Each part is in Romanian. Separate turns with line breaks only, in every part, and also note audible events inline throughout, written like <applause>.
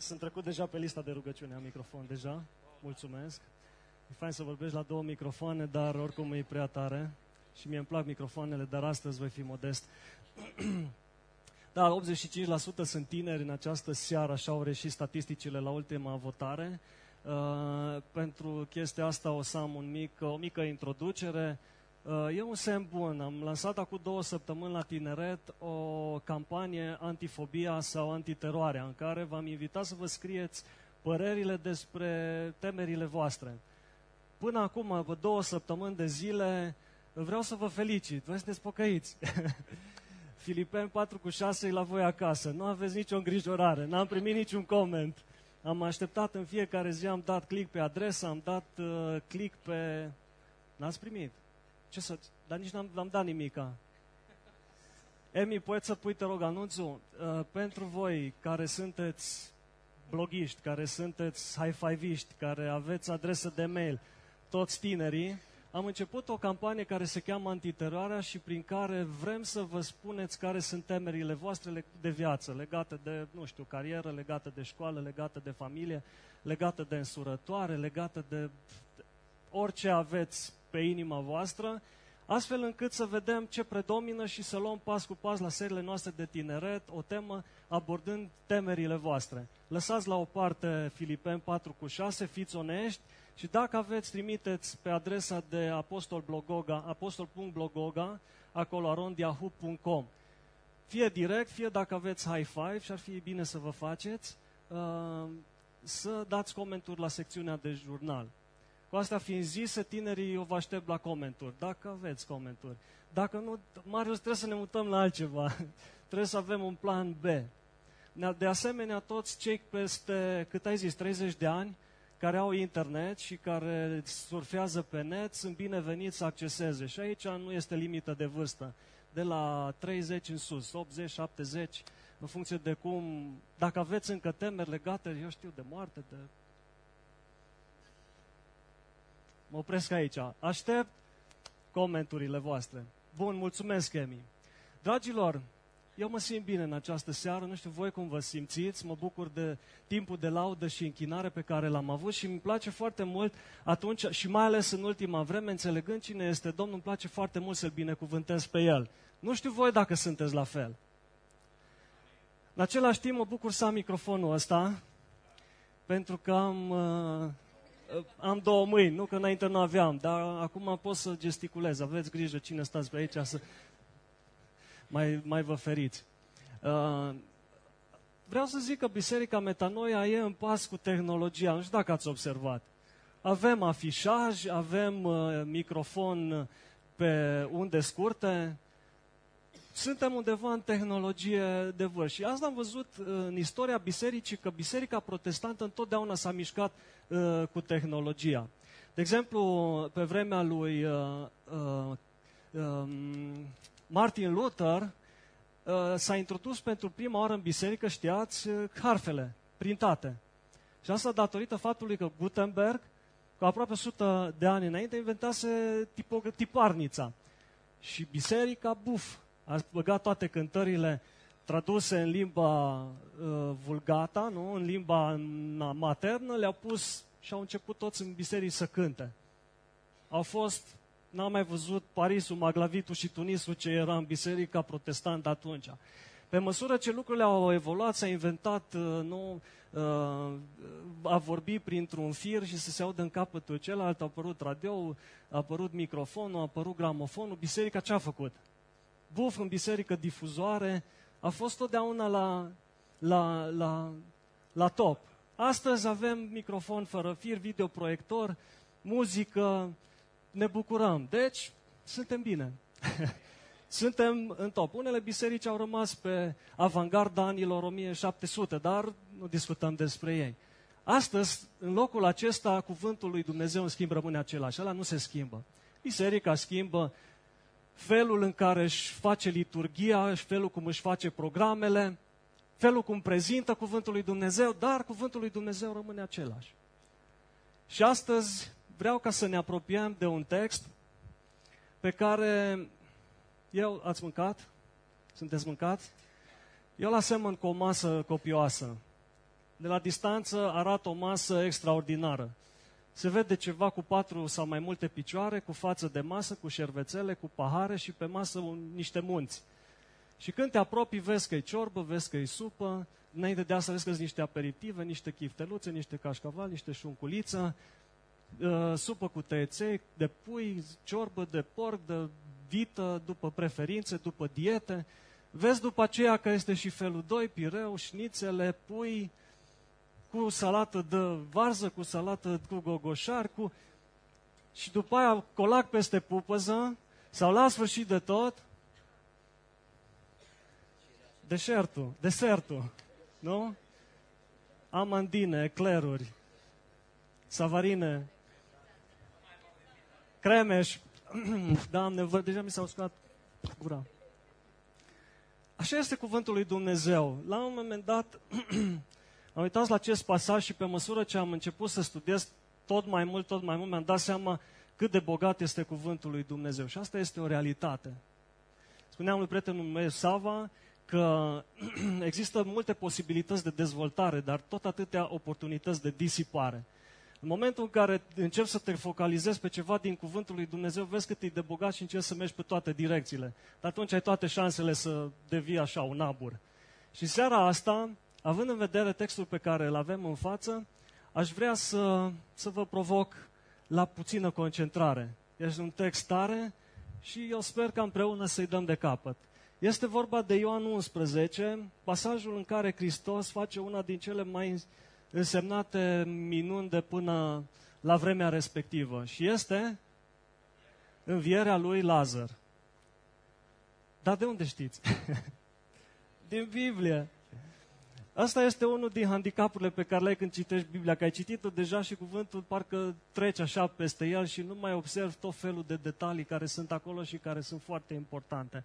Sunt trecut deja pe lista de rugăciune, am microfon deja. Mulțumesc. E fain să vorbești la două microfoane, dar oricum e prea tare. Și mie îmi plac microfoanele, dar astăzi voi fi modest. <clears throat> da, 85% sunt tineri în această seară, așa au reșit statisticile la ultima votare. Uh, pentru chestia asta o să am un mic, o mică introducere. Uh, e un semn bun. Am lansat acum două săptămâni la tineret o campanie antifobia sau antiteroare, în care v-am invitat să vă scrieți părerile despre temerile voastre. Până acum, vă două săptămâni de zile, vreau să vă felicit. Voi sunteți pocăiți. <laughs> Filipeni 4 cu 6 e la voi acasă. Nu aveți nicio îngrijorare. N-am primit niciun coment. Am așteptat în fiecare zi, am dat click pe adresă, am dat uh, click pe... N-ați primit. Ce să... Dar nici n-am, n-am dat nimica. Emi, poți să pui, te rog, anunțul? Uh, pentru voi care sunteți blogiști, care sunteți high-five-iști, care aveți adresă de mail, toți tinerii, am început o campanie care se cheamă Antiteroarea și prin care vrem să vă spuneți care sunt temerile voastre de viață, legate de, nu știu, carieră, legate de școală, legate de familie, legate de însurătoare, legate de orice aveți pe inima voastră, astfel încât să vedem ce predomină și să luăm pas cu pas la seriile noastre de tineret o temă abordând temerile voastre. Lăsați la o parte Filipeni 4 cu 6, fiți onești și dacă aveți, trimiteți pe adresa de apostol.blogoga, apostol.blogoga, acolo arondiahu.com. Fie direct, fie dacă aveți high five și ar fi bine să vă faceți, uh, să dați comenturi la secțiunea de jurnal. Cu asta fiind zise, tinerii o vă aștept la comenturi, dacă aveți comenturi. Dacă nu, Marius, trebuie să ne mutăm la altceva. <laughs> trebuie să avem un plan B. De asemenea, toți cei peste, cât ai zis, 30 de ani, care au internet și care surfează pe net, sunt bineveniți să acceseze. Și aici nu este limită de vârstă. De la 30 în sus, 80, 70, în funcție de cum, dacă aveți încă temeri legate, eu știu, de moarte, de Mă opresc aici. Aștept comenturile voastre. Bun, mulțumesc, Emi. Dragilor, eu mă simt bine în această seară, nu știu voi cum vă simțiți, mă bucur de timpul de laudă și închinare pe care l-am avut și îmi place foarte mult atunci și mai ales în ultima vreme, înțelegând cine este Domnul, îmi place foarte mult să-L binecuvântez pe El. Nu știu voi dacă sunteți la fel. În același timp mă bucur să am microfonul ăsta, pentru că am uh, am două mâini, nu că înainte nu aveam, dar acum pot să gesticulez. Aveți grijă cine stați pe aici să mai, mai vă feriți. Uh, vreau să zic că Biserica Metanoia e în pas cu tehnologia. Nu știu dacă ați observat. Avem afișaj, avem uh, microfon pe unde scurte, suntem undeva în tehnologie de vârf. Și asta am văzut uh, în istoria bisericii, că biserica protestantă întotdeauna s-a mișcat uh, cu tehnologia. De exemplu, pe vremea lui uh, uh, uh, Martin Luther, uh, s-a introdus pentru prima oară în biserică, știați, uh, harfele printate. Și asta datorită faptului că Gutenberg, cu aproape 100 de ani înainte, inventase tiparnița. Și biserica, buf, a băgat toate cântările traduse în limba uh, vulgata, nu? în limba maternă, le-au pus și au început toți în biserici să cânte. Au fost, n-am mai văzut Parisul, Maglavitul și Tunisul ce era în biserica protestantă atunci. Pe măsură ce lucrurile au evoluat, s-a inventat uh, nu, uh, a vorbi printr-un fir și să se audă în capătul celălalt, a apărut radio, a apărut microfonul, a apărut gramofonul. Biserica ce a făcut? Buf în biserică, difuzoare, a fost totdeauna la, la, la, la top. Astăzi avem microfon fără fir, videoproiector, muzică, ne bucurăm. Deci, suntem bine. <laughs> suntem în top. Unele biserici au rămas pe avangarda anilor 1700, dar nu discutăm despre ei. Astăzi, în locul acesta, cuvântul lui Dumnezeu în schimb rămâne același. Ăla nu se schimbă. Biserica schimbă, felul în care își face liturgia, felul cum își face programele, felul cum prezintă cuvântul lui Dumnezeu, dar cuvântul lui Dumnezeu rămâne același. Și astăzi vreau ca să ne apropiem de un text pe care eu ați mâncat? Sunteți mâncați? Eu l asemăn cu o masă copioasă. de la distanță arată o masă extraordinară. Se vede ceva cu patru sau mai multe picioare, cu față de masă, cu șervețele, cu pahare și pe masă un, niște munți. Și când te apropii, vezi că e ciorbă, vezi că e supă, înainte de asta vezi că sunt niște aperitive, niște chifteluțe, niște cașcaval, niște șunculiță, uh, supă cu tăieței, de pui, ciorbă de porc, de vită, după preferințe, după diete. Vezi după aceea că este și felul 2, pireu, șnițele, pui, cu salată de varză, cu salată cu gogoșar, cu... și după aia colac peste pupăză, sau la sfârșit de tot, deșertul, desertul, nu? Amandine, ecleruri, savarine, cremeș, <clears throat> Doamne, vă, deja mi s-au uscat gura. Așa este cuvântul lui Dumnezeu. La un moment dat <clears throat> am uitat la acest pasaj și pe măsură ce am început să studiez tot mai mult, tot mai mult, mi-am dat seama cât de bogat este cuvântul lui Dumnezeu. Și asta este o realitate. Spuneam lui prietenul meu, Sava, că <clears throat> există multe posibilități de dezvoltare, dar tot atâtea oportunități de disipare. În momentul în care începi să te focalizezi pe ceva din cuvântul lui Dumnezeu, vezi cât e de bogat și începi să mergi pe toate direcțiile. Dar atunci ai toate șansele să devii așa un abur. Și seara asta, având în vedere textul pe care îl avem în față, aș vrea să, să vă provoc la puțină concentrare. Este un text tare și eu sper că împreună să-i dăm de capăt. Este vorba de Ioan 11, pasajul în care Hristos face una din cele mai însemnate minuni de până la vremea respectivă. Și este învierea lui Lazar. Dar de unde știți? <laughs> din Biblie. Asta este unul din handicapurile pe care le ai când citești Biblia, că ai citit-o deja și cuvântul parcă trece așa peste el și nu mai observi tot felul de detalii care sunt acolo și care sunt foarte importante.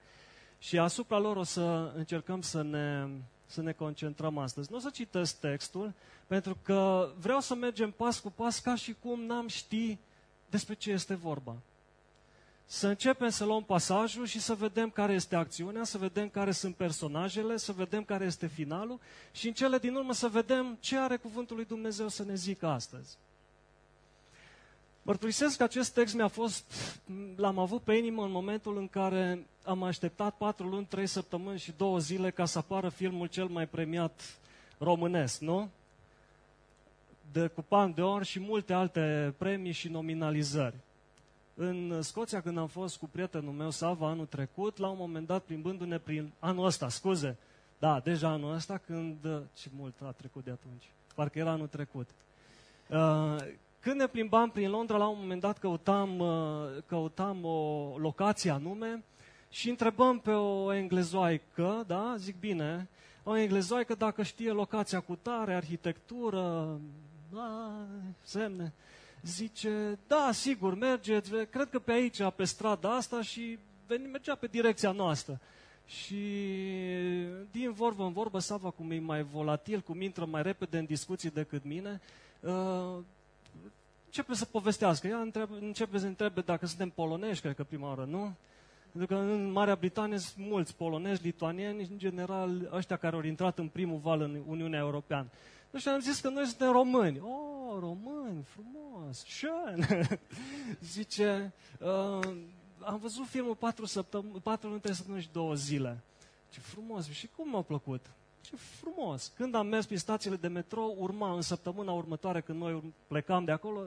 Și asupra lor o să încercăm să ne, să ne concentrăm astăzi. Nu o să citesc textul, pentru că vreau să mergem pas cu pas ca și cum n-am ști despre ce este vorba. Să începem să luăm pasajul și să vedem care este acțiunea, să vedem care sunt personajele, să vedem care este finalul și în cele din urmă să vedem ce are Cuvântul lui Dumnezeu să ne zică astăzi. Mărturisesc că acest text mi-a fost, l-am avut pe inimă în momentul în care am așteptat patru luni, trei săptămâni și două zile ca să apară filmul cel mai premiat românesc, nu? De Cupan de Or și multe alte premii și nominalizări. În Scoția, când am fost cu prietenul meu, Sava, anul trecut, la un moment dat, plimbându-ne prin... Anul ăsta, scuze. Da, deja anul ăsta, când... Ce mult a trecut de atunci. Parcă era anul trecut. Uh, când ne plimbam prin Londra, la un moment dat căutam, uh, căutam o locație anume și întrebăm pe o englezoaică, da, zic bine, o englezoaică dacă știe locația cu tare, arhitectură, da, semne. Zice, da, sigur, mergeți, cred că pe aici, pe strada asta și veni, mergea pe direcția noastră. Și din vorbă în vorbă, Sava, cum e mai volatil, cum intră mai repede în discuții decât mine, uh, începe să povestească. Ea întrebe, începe să întrebe dacă suntem polonești, cred că prima oară, nu? Pentru că în Marea Britanie sunt mulți polonezi, lituanieni, în general ăștia care au intrat în primul val în Uniunea Europeană. Nu știu, am zis că noi suntem români. Oh, români, frumos, schön. <laughs> Zice, uh, am văzut filmul patru, săptămâni, patru luni, trei săptămâni și două zile. Ce frumos, și cum m-a plăcut? Ce frumos! Când am mers prin stațiile de metrou, urma în săptămâna următoare, când noi plecam de acolo,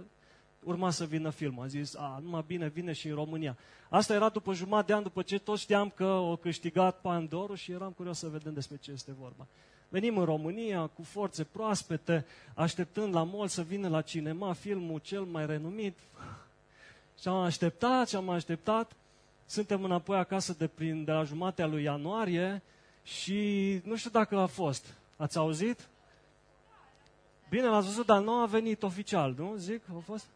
urma să vină filmul. Am zis, a, numai bine, vine și în România. Asta era după jumătate de an, după ce toți știam că o câștigat Pandorul și eram curios să vedem despre ce este vorba. Venim în România cu forțe proaspete, așteptând la mol să vină la cinema filmul cel mai renumit. Și am așteptat și am așteptat. Suntem înapoi acasă de, prin, de la jumatea lui ianuarie și nu știu dacă a fost. Ați auzit? Bine, l-ați văzut, dar nu a venit oficial, nu? Zic, a fost?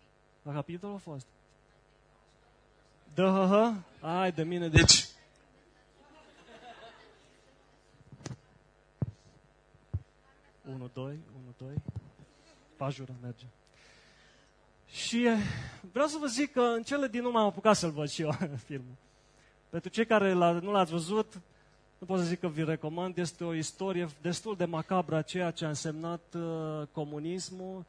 La capitol a fost. Da, ha, ha. Ai de mine, deci... Unu, doi, unu, doi. Pajură merge. Și eh, vreau să vă zic că în cele din urmă am apucat să-l văd și eu, <laughs> filmul. Pentru cei care nu l-ați văzut, nu pot să zic că vi recomand, este o istorie destul de macabră a ceea ce a însemnat uh, comunismul.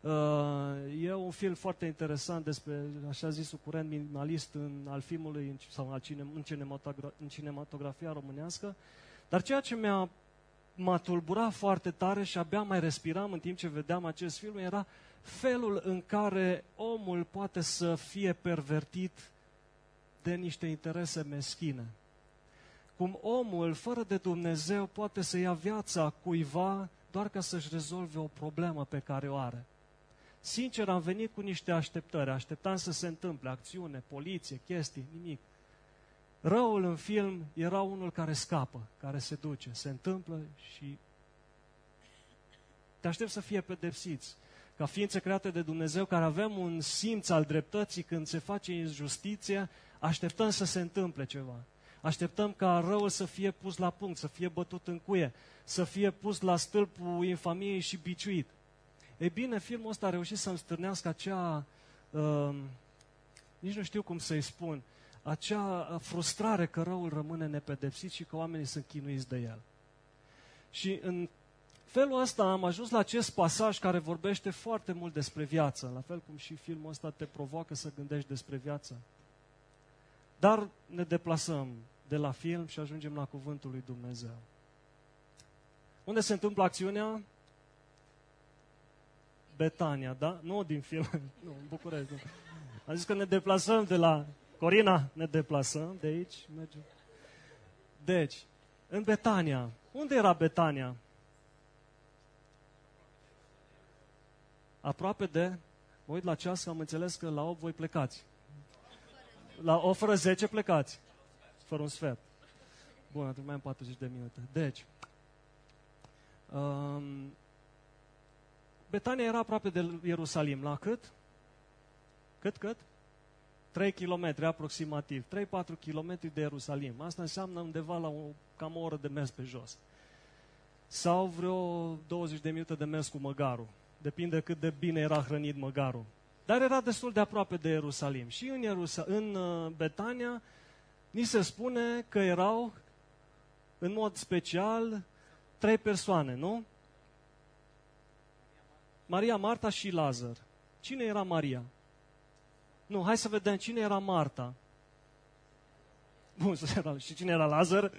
Uh, e un film foarte interesant despre, așa zisul, curent minimalist în, al filmului sau al cine, în, cinematogra- în cinematografia românească. Dar ceea ce mi-a m-a tulburat foarte tare și abia mai respiram în timp ce vedeam acest film era felul în care omul poate să fie pervertit de niște interese meschine. Cum omul, fără de Dumnezeu, poate să ia viața cuiva doar ca să-și rezolve o problemă pe care o are. Sincer, am venit cu niște așteptări. Așteptam să se întâmple acțiune, poliție, chestii, nimic. Răul în film era unul care scapă, care se duce, se întâmplă și te aștept să fie pedepsiți. Ca ființe create de Dumnezeu, care avem un simț al dreptății când se face injustiție, așteptăm să se întâmple ceva. Așteptăm ca răul să fie pus la punct, să fie bătut în cuie, să fie pus la stâlpul infamiei și biciuit. Ei bine, filmul ăsta a reușit să-mi stârnească acea, uh, nici nu știu cum să-i spun, acea frustrare că răul rămâne nepedepsit și că oamenii sunt chinuiți de el. Și în felul ăsta am ajuns la acest pasaj care vorbește foarte mult despre viață, la fel cum și filmul ăsta te provoacă să gândești despre viață. Dar ne deplasăm de la film și ajungem la cuvântul lui Dumnezeu. Unde se întâmplă acțiunea? Betania, da? Nu din film, <laughs> nu, în București. Nu. Am zis că ne deplasăm de la Corina, ne deplasăm de aici, mergem. Deci, în Betania. Unde era Betania? Aproape de, mă uit la ceas că am înțeles că la 8 voi plecați. La o fără 10 plecați. Fără un sfert. Bun, atunci mai am 40 de minute. Deci, um, Betania era aproape de Ierusalim. La cât? Cât, cât? 3 km aproximativ, 3-4 km de Ierusalim. Asta înseamnă undeva la o, cam o oră de mers pe jos. Sau vreo 20 de minute de mers cu măgarul. Depinde cât de bine era hrănit măgarul. Dar era destul de aproape de Ierusalim. Și în, Ierusa- în uh, Betania ni se spune că erau, în mod special, trei persoane, nu? Maria, Marta și Lazar. Cine era Maria? Nu, hai să vedem cine era Marta. Bun, <laughs> și cine era Lazar?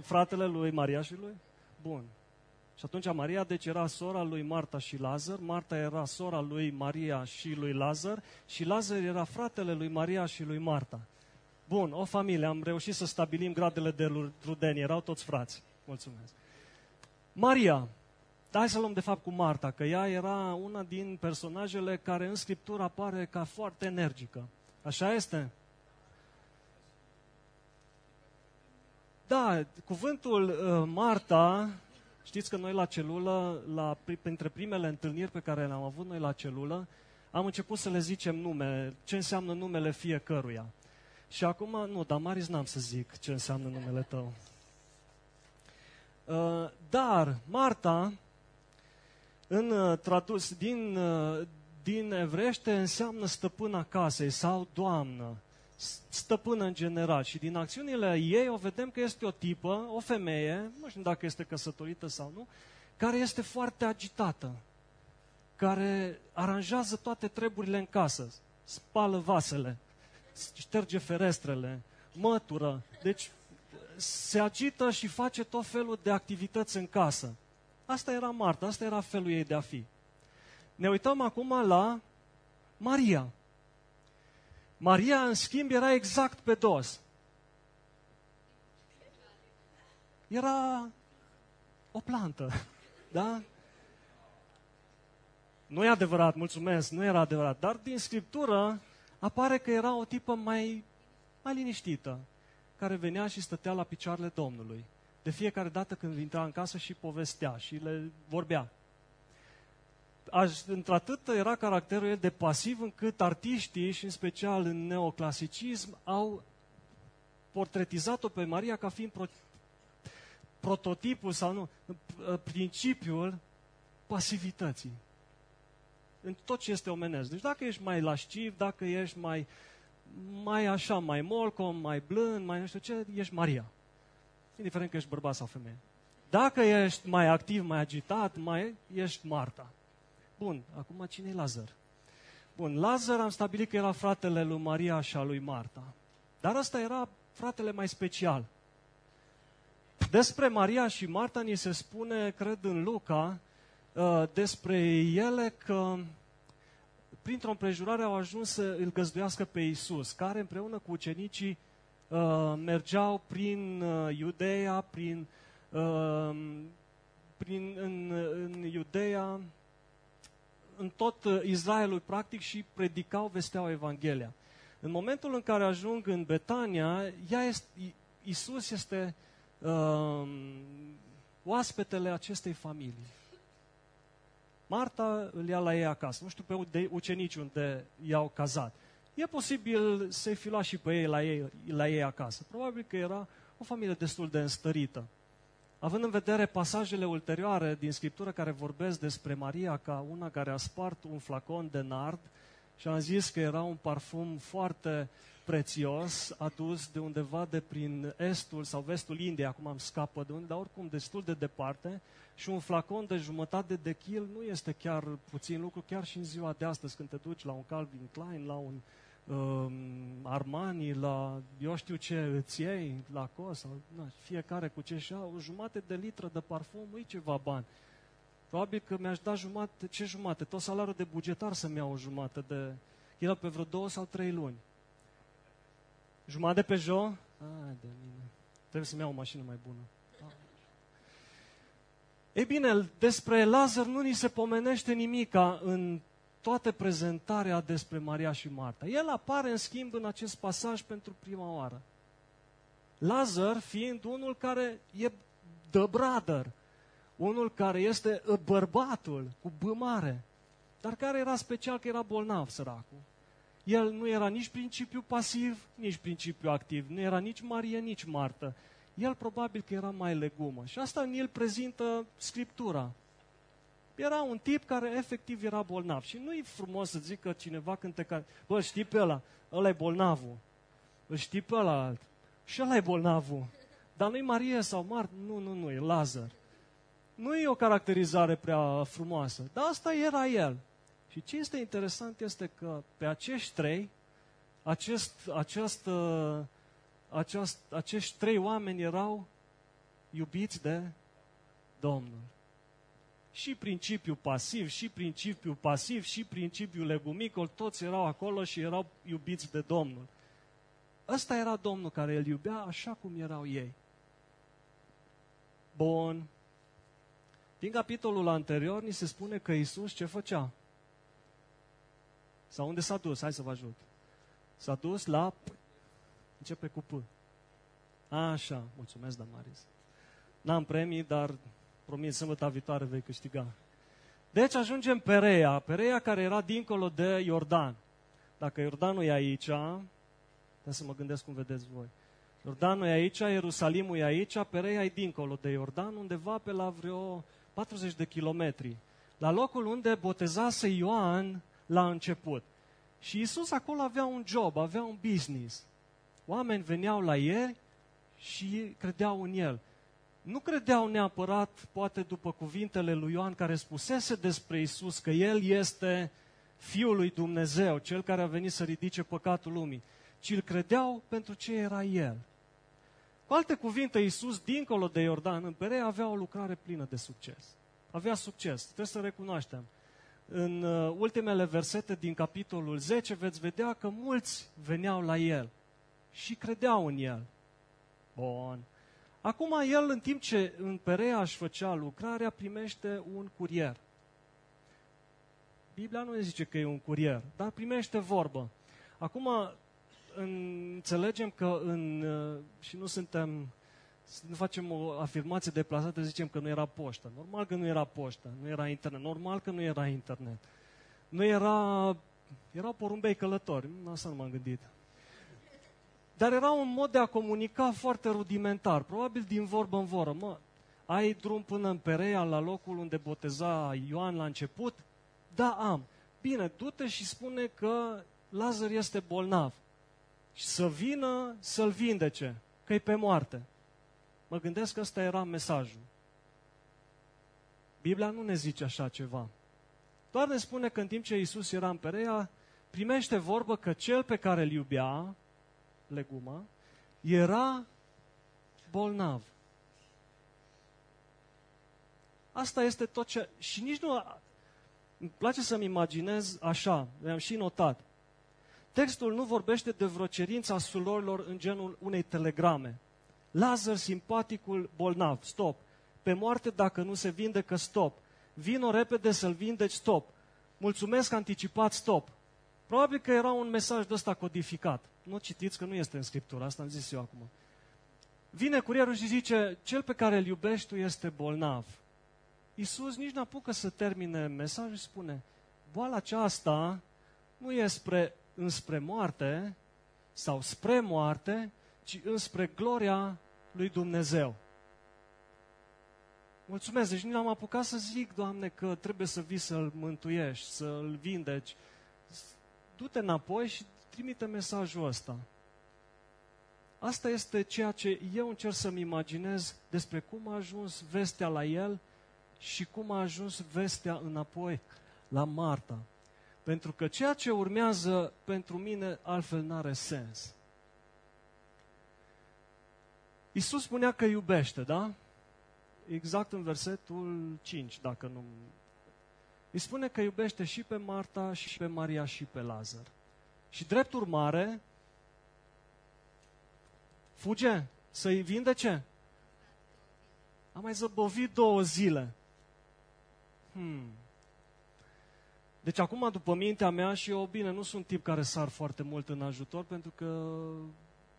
Fratele lui Maria și lui? Bun. Și atunci Maria, deci era sora lui Marta și Lazar, Marta era sora lui Maria și lui Lazar și Lazar era fratele lui Maria și lui Marta. Bun, o familie, am reușit să stabilim gradele de rudenie, erau toți frați. Mulțumesc. Maria, dar hai să luăm de fapt cu Marta, că ea era una din personajele care în Scriptură apare ca foarte energică. Așa este? Da, cuvântul uh, Marta, știți că noi la celulă, la, printre primele întâlniri pe care le-am avut noi la celulă, am început să le zicem nume, ce înseamnă numele fiecăruia. Și acum, nu, dar Maris n-am să zic ce înseamnă numele tău. Uh, dar Marta în uh, tradus din, uh, din evrește înseamnă stăpâna casei sau doamnă, stăpână în general. Și din acțiunile ei o vedem că este o tipă, o femeie, nu știu dacă este căsătorită sau nu, care este foarte agitată, care aranjează toate treburile în casă, spală vasele, șterge ferestrele, mătură. Deci se agită și face tot felul de activități în casă. Asta era Marta, asta era felul ei de a fi. Ne uităm acum la Maria. Maria, în schimb, era exact pe dos. Era o plantă, <laughs> da? Nu e adevărat, mulțumesc, nu era adevărat, dar din Scriptură apare că era o tipă mai, mai liniștită, care venea și stătea la picioarele Domnului de fiecare dată când intra în casă și povestea și le vorbea. Aș, într-atât era caracterul ei de pasiv încât artiștii, și în special în neoclasicism, au portretizat-o pe Maria ca fiind pro, prototipul sau nu, principiul pasivității. În tot ce este omenesc. Deci dacă ești mai lasciv, dacă ești mai, mai așa, mai molcom, mai blând, mai nu știu ce, ești Maria indiferent că ești bărbat sau femeie. Dacă ești mai activ, mai agitat, mai ești Marta. Bun, acum cine e Lazar? Bun, Lazar am stabilit că era fratele lui Maria și a lui Marta. Dar ăsta era fratele mai special. Despre Maria și Marta ni se spune, cred în Luca, uh, despre ele că printr-o împrejurare au ajuns să îl găzduiască pe Isus, care împreună cu ucenicii uh, mergeau prin uh, Iudeea, prin, prin în, în Iudeea, în tot Israelul practic și predicau, vesteau Evanghelia. În momentul în care ajung în Betania, ea este, Isus este uh, oaspetele acestei familii. Marta îl ia la ei acasă. Nu știu pe de ucenici unde i-au cazat. E posibil să-i fi luat și pe ei la, ei la ei acasă. Probabil că era o familie destul de înstărită. Având în vedere pasajele ulterioare din Scriptură care vorbesc despre Maria ca una care a spart un flacon de nard și am zis că era un parfum foarte prețios adus de undeva de prin estul sau vestul Indiei, acum am scapă de unde, dar oricum destul de departe, și un flacon de jumătate de kil nu este chiar puțin lucru, chiar și în ziua de astăzi, când te duci la un Calvin Klein, la un um, Armani, la eu știu ce îți iei, la cos, sau, na, fiecare cu ce și o jumătate de litră de parfum, nu ceva bani. Probabil că mi-aș da jumate, ce jumate? Tot salariul de bugetar să-mi iau o jumătate de... Era pe vreo două sau trei luni. Jumătate pe jo? Ai de mine. Trebuie să-mi iau o mașină mai bună. Ei bine, despre Lazar nu ni se pomenește nimica în toată prezentarea despre Maria și Marta. El apare, în schimb, în acest pasaj pentru prima oară. Lazar fiind unul care e the brother, unul care este bărbatul cu bămare, dar care era special că era bolnav, săracul. El nu era nici principiu pasiv, nici principiu activ, nu era nici Marie, nici Martă. El probabil că era mai legumă. Și asta ni îl prezintă Scriptura. Era un tip care efectiv era bolnav. Și nu e frumos să zică cineva când te... Ca... Bă, știi pe ăla? Ăla e bolnavul. Îl știi pe ăla Și ăla e bolnavul. Dar nu-i Marie sau Mart? Nu, nu, nu, e Lazar. Nu e o caracterizare prea frumoasă, dar asta era el. Și ce este interesant este că pe acești trei, acest, acest, uh, acest, acești trei oameni erau iubiți de Domnul. Și principiul pasiv, și principiul pasiv, și principiul legumicol, toți erau acolo și erau iubiți de Domnul. Ăsta era Domnul care îl iubea așa cum erau ei. Bun. Din capitolul anterior ni se spune că Isus ce făcea? Sau unde s-a dus? Hai să vă ajut. S-a dus la... Începe cu P. Așa, mulțumesc, Damaris. N-am premii, dar promit sâmbătă viitoare vei câștiga. Deci ajungem Perea, Perea care era dincolo de Iordan. Dacă Iordanul e aici, trebuie să mă gândesc cum vedeți voi. Iordanul e aici, Ierusalimul e aici, Perea e dincolo de Iordan, undeva pe la vreo 40 de kilometri. La locul unde botezase Ioan la început. Și Isus acolo avea un job, avea un business. Oameni veneau la el și credeau în el. Nu credeau neapărat, poate după cuvintele lui Ioan care spusese despre Isus că el este Fiul lui Dumnezeu, cel care a venit să ridice păcatul lumii, ci îl credeau pentru ce era el. Cu alte cuvinte, Iisus, dincolo de Iordan, în Perea, avea o lucrare plină de succes. Avea succes, trebuie să recunoaștem. În uh, ultimele versete din capitolul 10 veți vedea că mulți veneau la el și credeau în el. Bun. Acum el, în timp ce în Perea își făcea lucrarea, primește un curier. Biblia nu ne zice că e un curier, dar primește vorbă. Acum, înțelegem că în, uh, și nu suntem, nu facem o afirmație deplasată, zicem că nu era poștă. Normal că nu era poștă, nu era internet, normal că nu era internet. Nu era, erau porumbei călători, asta nu m-am gândit. Dar era un mod de a comunica foarte rudimentar, probabil din vorbă în vorbă. Mă, ai drum până în Perea, la locul unde boteza Ioan la început? Da, am. Bine, du-te și spune că Lazar este bolnav și să vină să-l vindece, că e pe moarte. Mă gândesc că ăsta era mesajul. Biblia nu ne zice așa ceva. Doar ne spune că în timp ce Isus era în Perea, primește vorbă că cel pe care îl iubea, leguma, era bolnav. Asta este tot ce... Și nici nu... Îmi place să-mi imaginez așa, le-am și notat. Textul nu vorbește de vreo cerință a sulorilor în genul unei telegrame. Lazar, simpaticul, bolnav, stop. Pe moarte dacă nu se vindecă, stop. Vino repede să-l vindeci, stop. Mulțumesc anticipat, stop. Probabil că era un mesaj de ăsta codificat. Nu citiți că nu este în Scriptură, asta am zis eu acum. Vine curierul și zice, cel pe care îl iubești tu este bolnav. Iisus nici nu apucă să termine mesajul și spune, boala aceasta nu e spre, înspre moarte sau spre moarte, ci înspre gloria lui Dumnezeu. Mulțumesc, deci nu am apucat să zic, Doamne, că trebuie să vii să-l mântuiești, să-l vindeci. Du-te înapoi și trimite mesajul ăsta. Asta este ceea ce eu încerc să-mi imaginez despre cum a ajuns vestea la el și cum a ajuns vestea înapoi la Marta. Pentru că ceea ce urmează pentru mine altfel n-are sens. Isus spunea că iubește, da? Exact în versetul 5, dacă nu... Îi spune că iubește și pe Marta, și pe Maria, și pe Lazar. Și drept urmare, fuge să-i vindece. A mai zăbovit două zile. Hmm. Deci acum, după mintea mea și eu, bine, nu sunt tip care sar foarte mult în ajutor, pentru că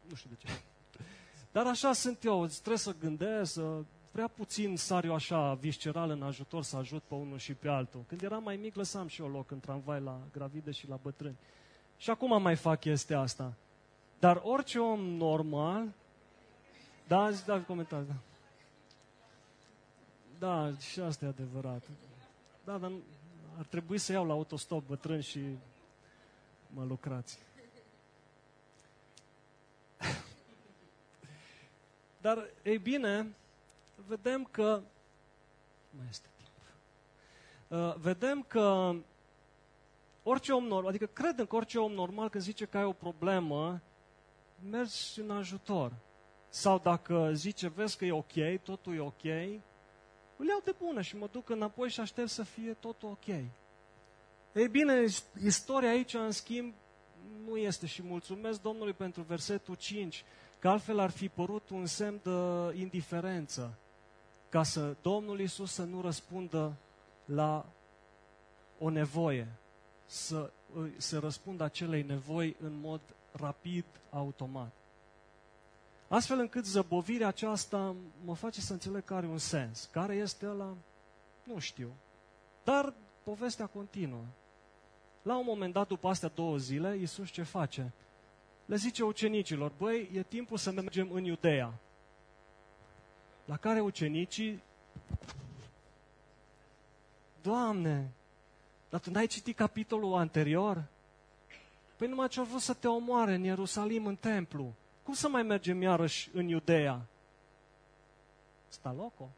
nu știu de ce. <laughs> Dar așa sunt eu, trebuie să gândesc, să prea puțin sar eu așa visceral în ajutor să ajut pe unul și pe altul. Când eram mai mic, lăsam și eu loc în tramvai la gravide și la bătrâni. Și acum mai fac chestia asta. Dar orice om normal, da, da, comentați, da. Da, și asta e adevărat. Da, dar ar trebui să iau la autostop bătrân și mă lucrați. <laughs> Dar, ei bine, vedem că... Mai este timp. Uh, vedem că orice om normal, adică credem că orice om normal când zice că ai o problemă, mergi în ajutor. Sau dacă zice, vezi că e ok, totul e ok, îl iau de bună și mă duc înapoi și aștept să fie totul ok. Ei bine, istoria aici, în schimb, nu este și mulțumesc Domnului pentru versetul 5, că altfel ar fi părut un semn de indiferență, ca să Domnul Isus să nu răspundă la o nevoie, să, să răspundă acelei nevoi în mod rapid, automat. Astfel încât zăbovirea aceasta mă face să înțeleg că are un sens. Care este ăla? Nu știu. Dar povestea continuă. La un moment dat, după astea două zile, Iisus ce face? Le zice ucenicilor, băi, e timpul să mergem în Iudeea. La care ucenicii, Doamne, dar tu n-ai citit capitolul anterior? Păi numai ce au vrut să te omoare în Ierusalim, în templu. Cum să mai mergem iarăși în Iudeea? Sta loco?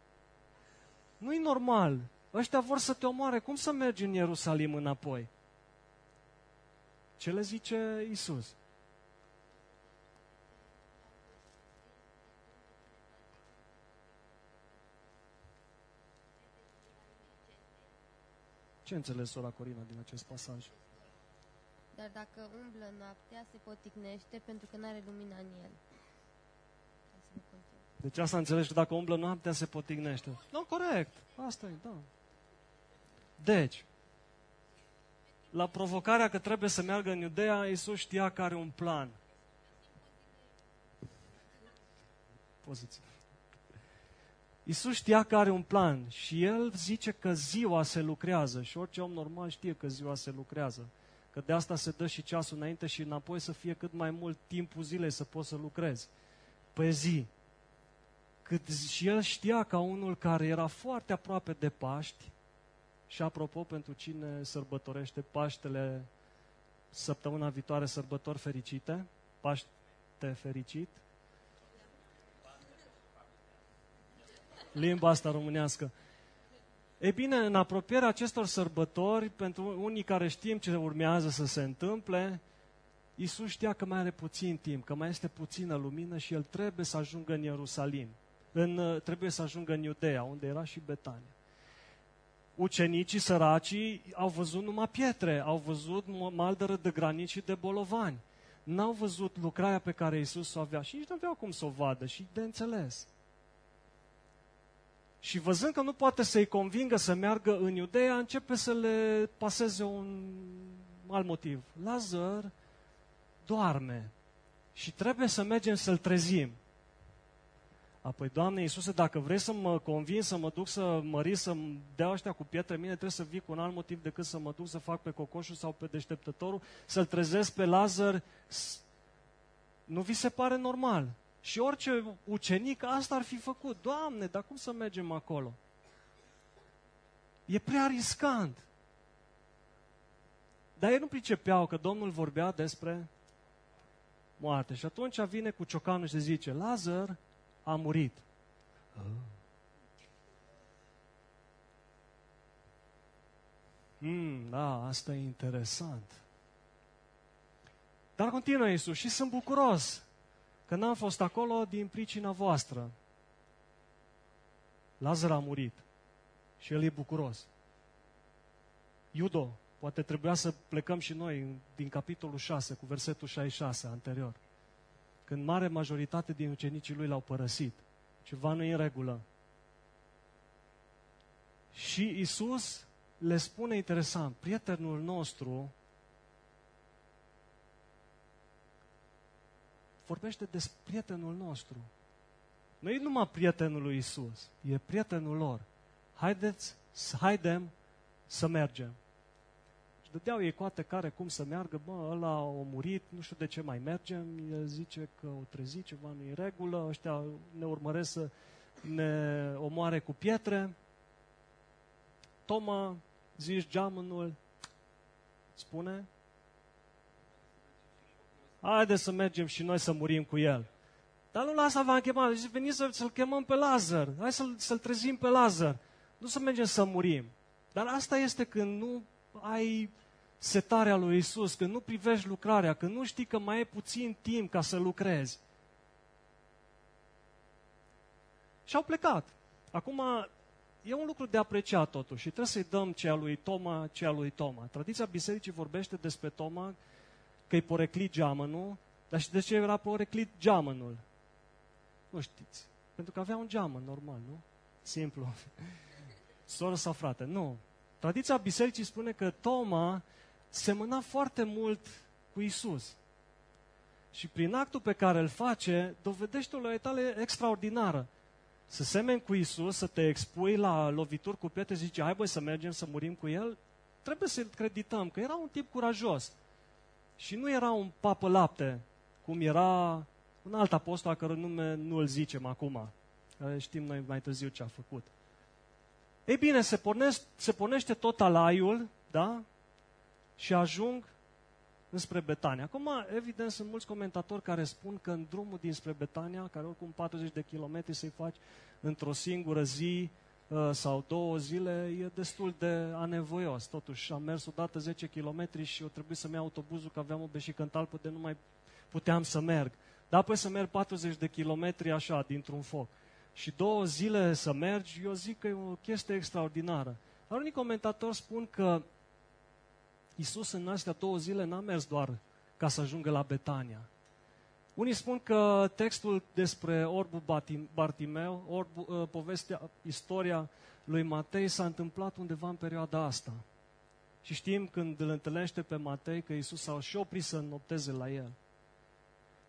Nu-i normal. Ăștia vor să te omoare. Cum să mergi în Ierusalim înapoi? Ce le zice Isus? Ce înțeles sora Corina din acest pasaj?
Dar dacă umblă noaptea, se poticnește pentru că nu are lumina în el.
Deci asta înțelegi că dacă umblă noaptea, se potignește. Nu, corect. Asta e, da. Deci, la provocarea că trebuie să meargă în Iudea, Iisus știa că are un plan. Poziție. Iisus știa că are un plan și El zice că ziua se lucrează și orice om normal știe că ziua se lucrează. Că de asta se dă și ceasul înainte și înapoi să fie cât mai mult timpul zilei să poți să lucrezi. Pe zi. Cât și el știa ca unul care era foarte aproape de Paști, și apropo, pentru cine sărbătorește Paștele săptămâna viitoare, sărbători fericite, Paște fericit. Limba asta românească. Ei bine, în apropierea acestor sărbători, pentru unii care știm ce urmează să se întâmple, Iisus știa că mai are puțin timp, că mai este puțină lumină și el trebuie să ajungă în Ierusalim. În, trebuie să ajungă în Iudea, unde era și Betania. Ucenicii săracii au văzut numai pietre, au văzut maldără de granici și de bolovani. N-au văzut lucrarea pe care Iisus o avea și nici nu aveau cum să o vadă și de înțeles. Și văzând că nu poate să-i convingă să meargă în Iudeea, începe să le paseze un alt motiv. Lazar doarme și trebuie să mergem să-l trezim. Apoi, Doamne Iisuse, dacă vrei să mă convin, să mă duc să mări, să-mi dea ăștia cu pietre, mine trebuie să vii cu un alt motiv decât să mă duc să fac pe cocoșul sau pe deșteptătorul, să-l trezesc pe Lazar. Nu vi se pare normal? Și orice ucenic asta ar fi făcut. Doamne, dar cum să mergem acolo? E prea riscant. Dar ei nu pricepeau că Domnul vorbea despre moarte. Și atunci vine cu ciocanul și zice, Lazar a murit. Hmm, da, asta e interesant. Dar continuă Iisus și sunt bucuros că n-am fost acolo din pricina voastră. Lazar a murit și el e bucuros. Iudo, poate trebuia să plecăm și noi din capitolul 6 cu versetul 66 anterior. Când mare majoritate din ucenicii lui l-au părăsit. Ceva nu e în regulă. Și Isus le spune interesant, prietenul nostru vorbește despre prietenul nostru. Nu e numai prietenul lui Isus, e prietenul lor. Haideți, să haidem să mergem. Și dădeau ei coate care cum să meargă, bă, ăla a murit, nu știu de ce mai mergem, el zice că o trezit, ceva nu e regulă, ăștia ne urmăresc să ne omoare cu pietre. Toma, zici geamănul, spune, haide să mergem și noi să murim cu el. Dar nu la asta v-am chemat, zice, veniți să, să-l chemăm pe Lazar, hai să-l, să-l trezim pe Lazar. Nu să mergem să murim. Dar asta este când nu ai setarea lui Isus, când nu privești lucrarea, când nu știi că mai e puțin timp ca să lucrezi. Și au plecat. Acum, e un lucru de apreciat totuși și trebuie să-i dăm ceea lui Toma, ceea lui Toma. Tradiția bisericii vorbește despre Toma că-i poreclit geamănul, dar și de ce era poreclit geamănul? Nu știți. Pentru că avea un geamăn normal, nu? Simplu. <laughs> Soră sau frate. Nu. Tradiția bisericii spune că Toma semăna foarte mult cu Isus. Și prin actul pe care îl face, dovedește o loialitate extraordinară. Să semeni cu Isus, să te expui la lovituri cu pietre, zice, hai băi să mergem să murim cu el, trebuie să-l credităm, că era un tip curajos. Și nu era un papă lapte, cum era un alt apostol, a cărui nume nu îl zicem acum. Știm noi mai târziu ce a făcut. Ei bine, se, pornesc, se pornește tot alaiul, da? Și ajung înspre Betania. Acum, evident, sunt mulți comentatori care spun că în drumul dinspre Betania, care oricum 40 de kilometri să-i faci într-o singură zi uh, sau două zile, e destul de anevoios. Totuși, am mers odată 10 kilometri și eu trebuie să-mi iau autobuzul, că aveam o beșică în talpă de nu mai puteam să merg. Dar apoi să merg 40 de kilometri așa, dintr-un foc și două zile să mergi, eu zic că e o chestie extraordinară. Dar unii comentatori spun că Isus în astea două zile n-a mers doar ca să ajungă la Betania. Unii spun că textul despre orbul Bartimeu, orbu, ă, povestea, istoria lui Matei s-a întâmplat undeva în perioada asta. Și știm când îl întâlnește pe Matei că Isus a și oprit să nopteze la el.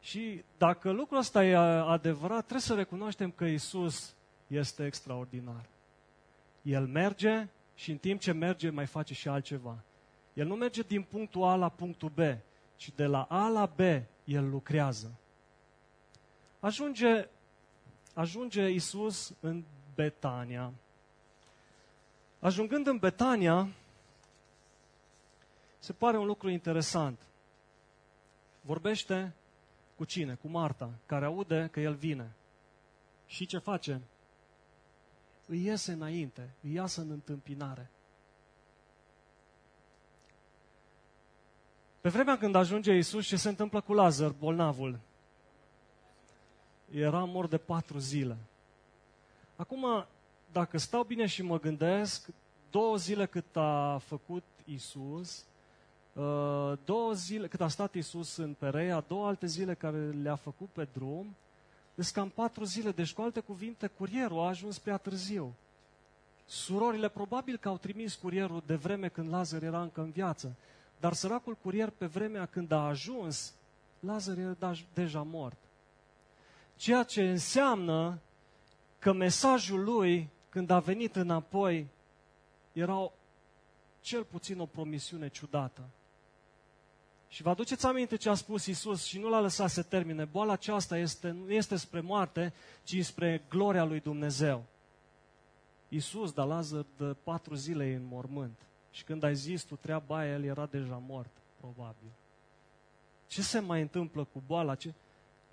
Și dacă lucrul ăsta e adevărat, trebuie să recunoaștem că Isus este extraordinar. El merge și în timp ce merge mai face și altceva. El nu merge din punctul A la punctul B, ci de la A la B el lucrează. Ajunge, ajunge Isus în Betania. Ajungând în Betania, se pare un lucru interesant. Vorbește cu cine? Cu Marta, care aude că el vine. Și ce face? îi iese înainte, îi iasă în întâmpinare. Pe vremea când ajunge Isus, ce se întâmplă cu Lazar, bolnavul? Era mort de patru zile. Acum, dacă stau bine și mă gândesc, două zile cât a făcut Isus, uh, două zile cât a stat Isus în Pereia, două alte zile care le-a făcut pe drum, deci cam patru zile. Deci, cu alte cuvinte, curierul a ajuns prea târziu. Surorile probabil că au trimis curierul de vreme când Lazar era încă în viață. Dar săracul curier, pe vremea când a ajuns, Lazar era deja mort. Ceea ce înseamnă că mesajul lui, când a venit înapoi, era cel puțin o promisiune ciudată. Și vă aduceți aminte ce a spus Isus și nu l-a lăsat să termine. Boala aceasta este, nu este spre moarte, ci spre gloria lui Dumnezeu. Isus, dar Lazar de patru zile în mormânt. Și când ai zis tu treaba aia, el era deja mort, probabil. Ce se mai întâmplă cu boala? Ce...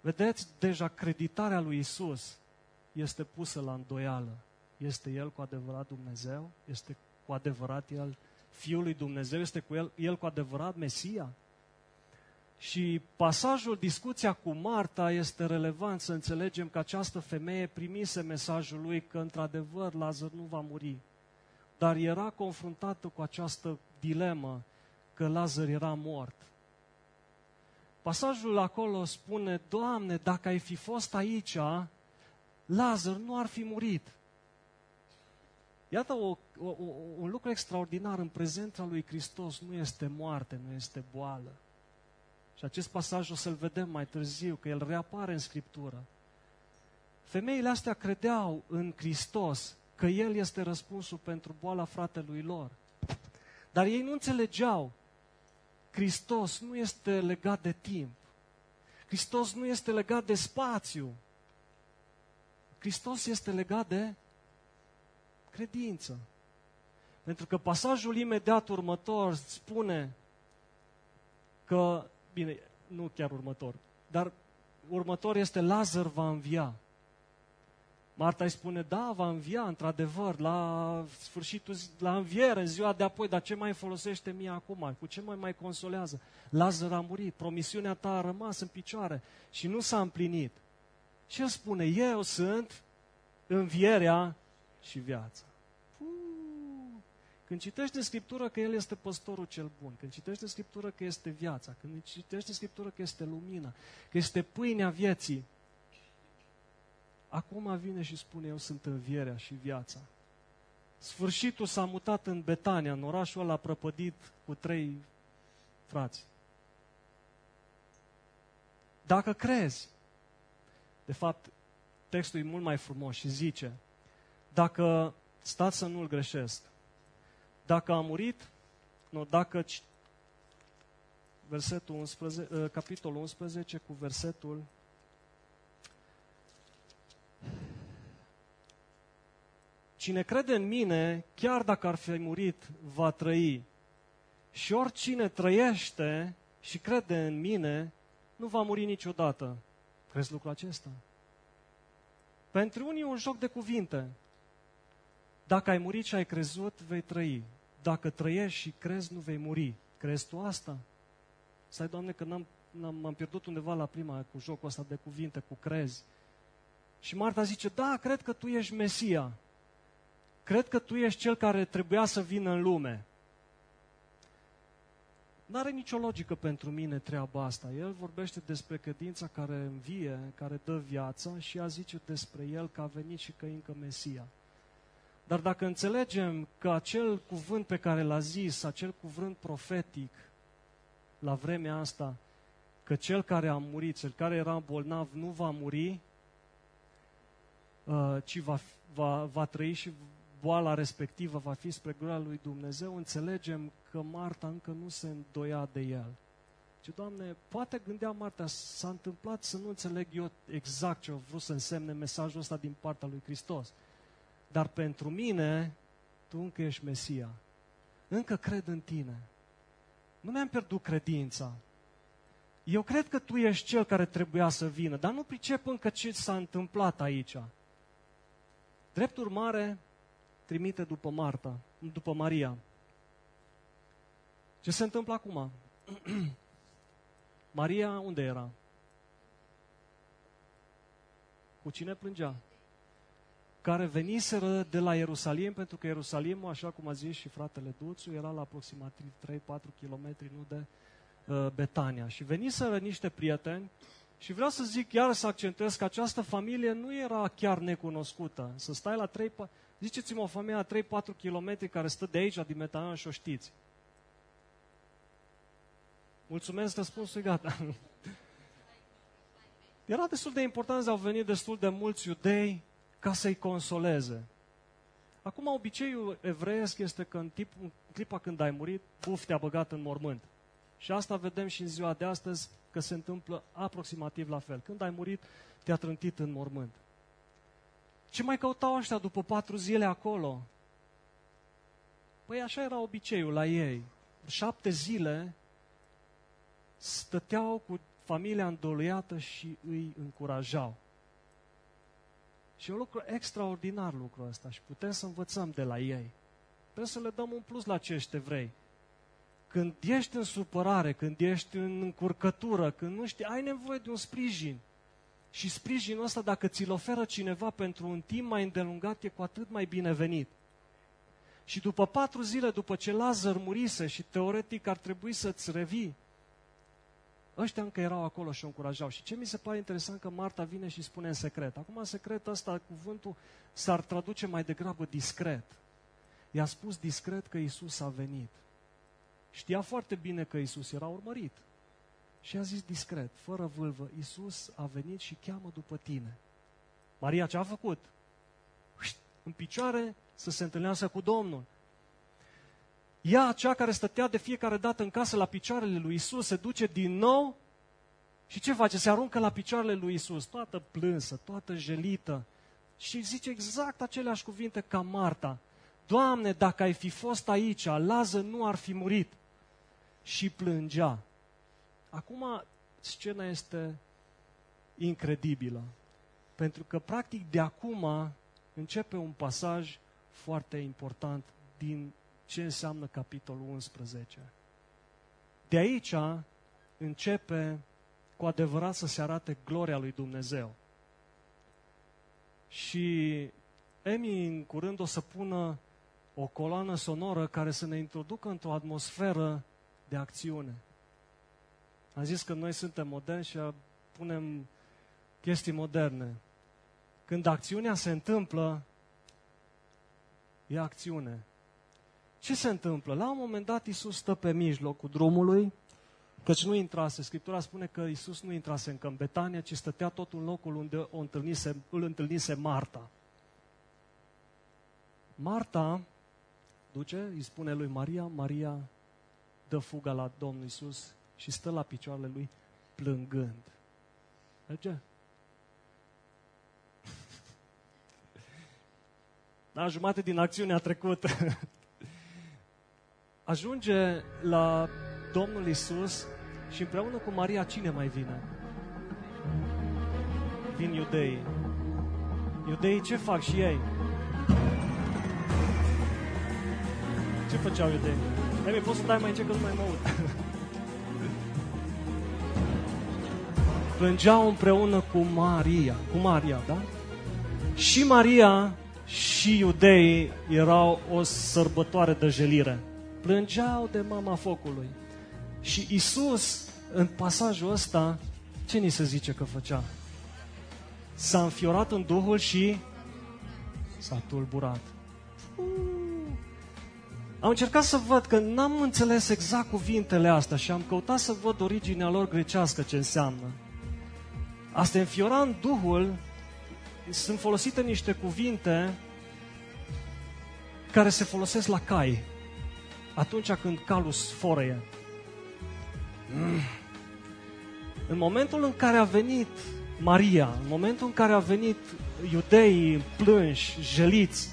Vedeți, deja creditarea lui Isus este pusă la îndoială. Este El cu adevărat Dumnezeu? Este cu adevărat El Fiul lui Dumnezeu? Este cu El, El cu adevărat Mesia? Și pasajul, discuția cu Marta este relevant să înțelegem că această femeie primise mesajul lui că într-adevăr Lazar nu va muri. Dar era confruntată cu această dilemă că Lazar era mort. Pasajul acolo spune, Doamne, dacă ai fi fost aici, Lazar nu ar fi murit. Iată o, o, un lucru extraordinar în prezența lui Hristos nu este moarte, nu este boală. Și acest pasaj o să-l vedem mai târziu, că el reapare în Scriptură. Femeile astea credeau în Hristos că El este răspunsul pentru boala fratelui lor. Dar ei nu înțelegeau. Hristos nu este legat de timp. Hristos nu este legat de spațiu. Hristos este legat de credință. Pentru că pasajul imediat următor spune că, bine, nu chiar următor, dar următor este Lazar va învia. Marta îi spune, da, va învia, într-adevăr, la sfârșitul, la înviere, în ziua de apoi, dar ce mai folosește mie acum? Cu ce mai mai consolează? Lazar a murit, promisiunea ta a rămas în picioare și nu s-a împlinit. Și el spune, eu sunt învierea și viața. Când citești în Scriptură că El este păstorul cel bun, când citești în Scriptură că este viața, când citești în Scriptură că este lumina, că este pâinea vieții, acum vine și spune, eu sunt învierea și viața. Sfârșitul s-a mutat în Betania, în orașul ăla prăpădit cu trei frați. Dacă crezi, de fapt, textul e mult mai frumos și zice, dacă stați să nu-l greșesc, dacă a murit, nu, dacă versetul 11, ă, capitolul 11 cu versetul Cine crede în mine, chiar dacă ar fi murit, va trăi. Și oricine trăiește și crede în mine, nu va muri niciodată. Crezi lucrul acesta? Pentru unii e un joc de cuvinte. Dacă ai murit și ai crezut, vei trăi. Dacă trăiești și crezi, nu vei muri. Crezi tu asta? Stai, Doamne, că n-am, n-am, m-am pierdut undeva la prima cu jocul ăsta de cuvinte, cu crezi. Și Marta zice, da, cred că tu ești Mesia. Cred că tu ești cel care trebuia să vină în lume. Nu are nicio logică pentru mine treaba asta. El vorbește despre credința care învie, care dă viața și a zice despre el că a venit și că e încă Mesia. Dar dacă înțelegem că acel cuvânt pe care l-a zis, acel cuvânt profetic la vremea asta, că cel care a murit, cel care era bolnav, nu va muri, uh, ci va, va, va trăi și boala respectivă va fi spre gloria lui Dumnezeu, înțelegem că Marta încă nu se îndoia de el. Ce, Doamne, poate gândea Marta, s-a întâmplat să nu înțeleg eu exact ce a vrut să însemne mesajul ăsta din partea lui Hristos. Dar pentru mine, tu încă ești Mesia. Încă cred în tine. Nu mi-am pierdut credința. Eu cred că tu ești cel care trebuia să vină, dar nu pricep încă ce s-a întâmplat aici. Drept urmare, trimite după Marta, după Maria. Ce se întâmplă acum? <clears throat> Maria unde era? Cu cine plângea? Care veniseră de la Ierusalim, pentru că Ierusalimul, așa cum a zis și fratele Duțu, era la aproximativ 3-4 km, nu de uh, Betania. Și veniseră niște prieteni și vreau să zic, iar să accentuez că această familie nu era chiar necunoscută. Să stai la 3 Ziceți-mi o familie la 3-4 km care stă de aici, din Betania, și o știți. Mulțumesc, răspunsul gata. <laughs> Era destul de important, au venit destul de mulți iudei ca să-i consoleze. Acum, obiceiul evreiesc este că în, tip, în clipa când ai murit, buf, te-a băgat în mormânt. Și asta vedem și în ziua de astăzi, că se întâmplă aproximativ la fel. Când ai murit, te-a trântit în mormânt. Ce mai căutau ăștia după patru zile acolo? Păi așa era obiceiul la ei. Șapte zile stăteau cu familia îndoluiată și îi încurajau. Și e un lucru extraordinar lucrul ăsta și putem să învățăm de la ei. Trebuie să le dăm un plus la acești evrei. Când ești în supărare, când ești în încurcătură, când nu știi, ai nevoie de un sprijin. Și sprijinul ăsta, dacă ți-l oferă cineva pentru un timp mai îndelungat, e cu atât mai binevenit. Și după patru zile, după ce Lazar murise și teoretic ar trebui să-ți revii, ăștia încă erau acolo și o încurajau. Și ce mi se pare interesant că Marta vine și spune în secret. Acum în secret ăsta, cuvântul s-ar traduce mai degrabă discret. I-a spus discret că Isus a venit. Știa foarte bine că Isus era urmărit. Și a zis discret, fără vâlvă, Isus a venit și cheamă după tine. Maria ce a făcut? În picioare să se întâlnească cu Domnul. Ea, cea care stătea de fiecare dată în casă la picioarele lui Isus, se duce din nou și ce face? Se aruncă la picioarele lui Isus, toată plânsă, toată jelită. Și zice exact aceleași cuvinte ca Marta. Doamne, dacă ai fi fost aici, Lază nu ar fi murit. Și plângea. Acum, scena este incredibilă. Pentru că, practic, de acum începe un pasaj foarte important din ce înseamnă capitolul 11. De aici începe cu adevărat să se arate gloria lui Dumnezeu. Și Emi în curând o să pună o coloană sonoră care să ne introducă într-o atmosferă de acțiune. Am zis că noi suntem moderni și punem chestii moderne. Când acțiunea se întâmplă, e acțiune. Ce se întâmplă? La un moment dat Isus stă pe mijlocul drumului, căci nu intrase. Scriptura spune că Isus nu intrase încă în Betania, ci stătea tot în locul unde o întâlnise, îl întâlnise Marta. Marta duce, îi spune lui Maria, Maria dă fuga la Domnul Isus și stă la picioarele lui plângând. Merge? <laughs> Da, jumate din acțiune a trecut. <laughs> Ajunge la Domnul Isus și împreună cu Maria cine mai vine? Vin iudeii. Iudeii ce fac și ei? Ce făceau iudeii? Emi, poți să dai mai încet că nu mai mă aud. <laughs> Plângeau împreună cu Maria, cu Maria, da? Și Maria și iudeii erau o sărbătoare de jelire. Plângeau de mama focului. Și Isus, în pasajul ăsta, ce ni se zice că făcea? S-a înfiorat în Duhul și s-a tulburat. Am încercat să văd că n-am înțeles exact cuvintele astea și am căutat să văd originea lor grecească ce înseamnă. Asta înfiora în Duhul sunt folosite niște cuvinte care se folosesc la cai atunci când calul sforăie. Mm. În momentul în care a venit Maria, în momentul în care a venit iudeii plânși, jeliți,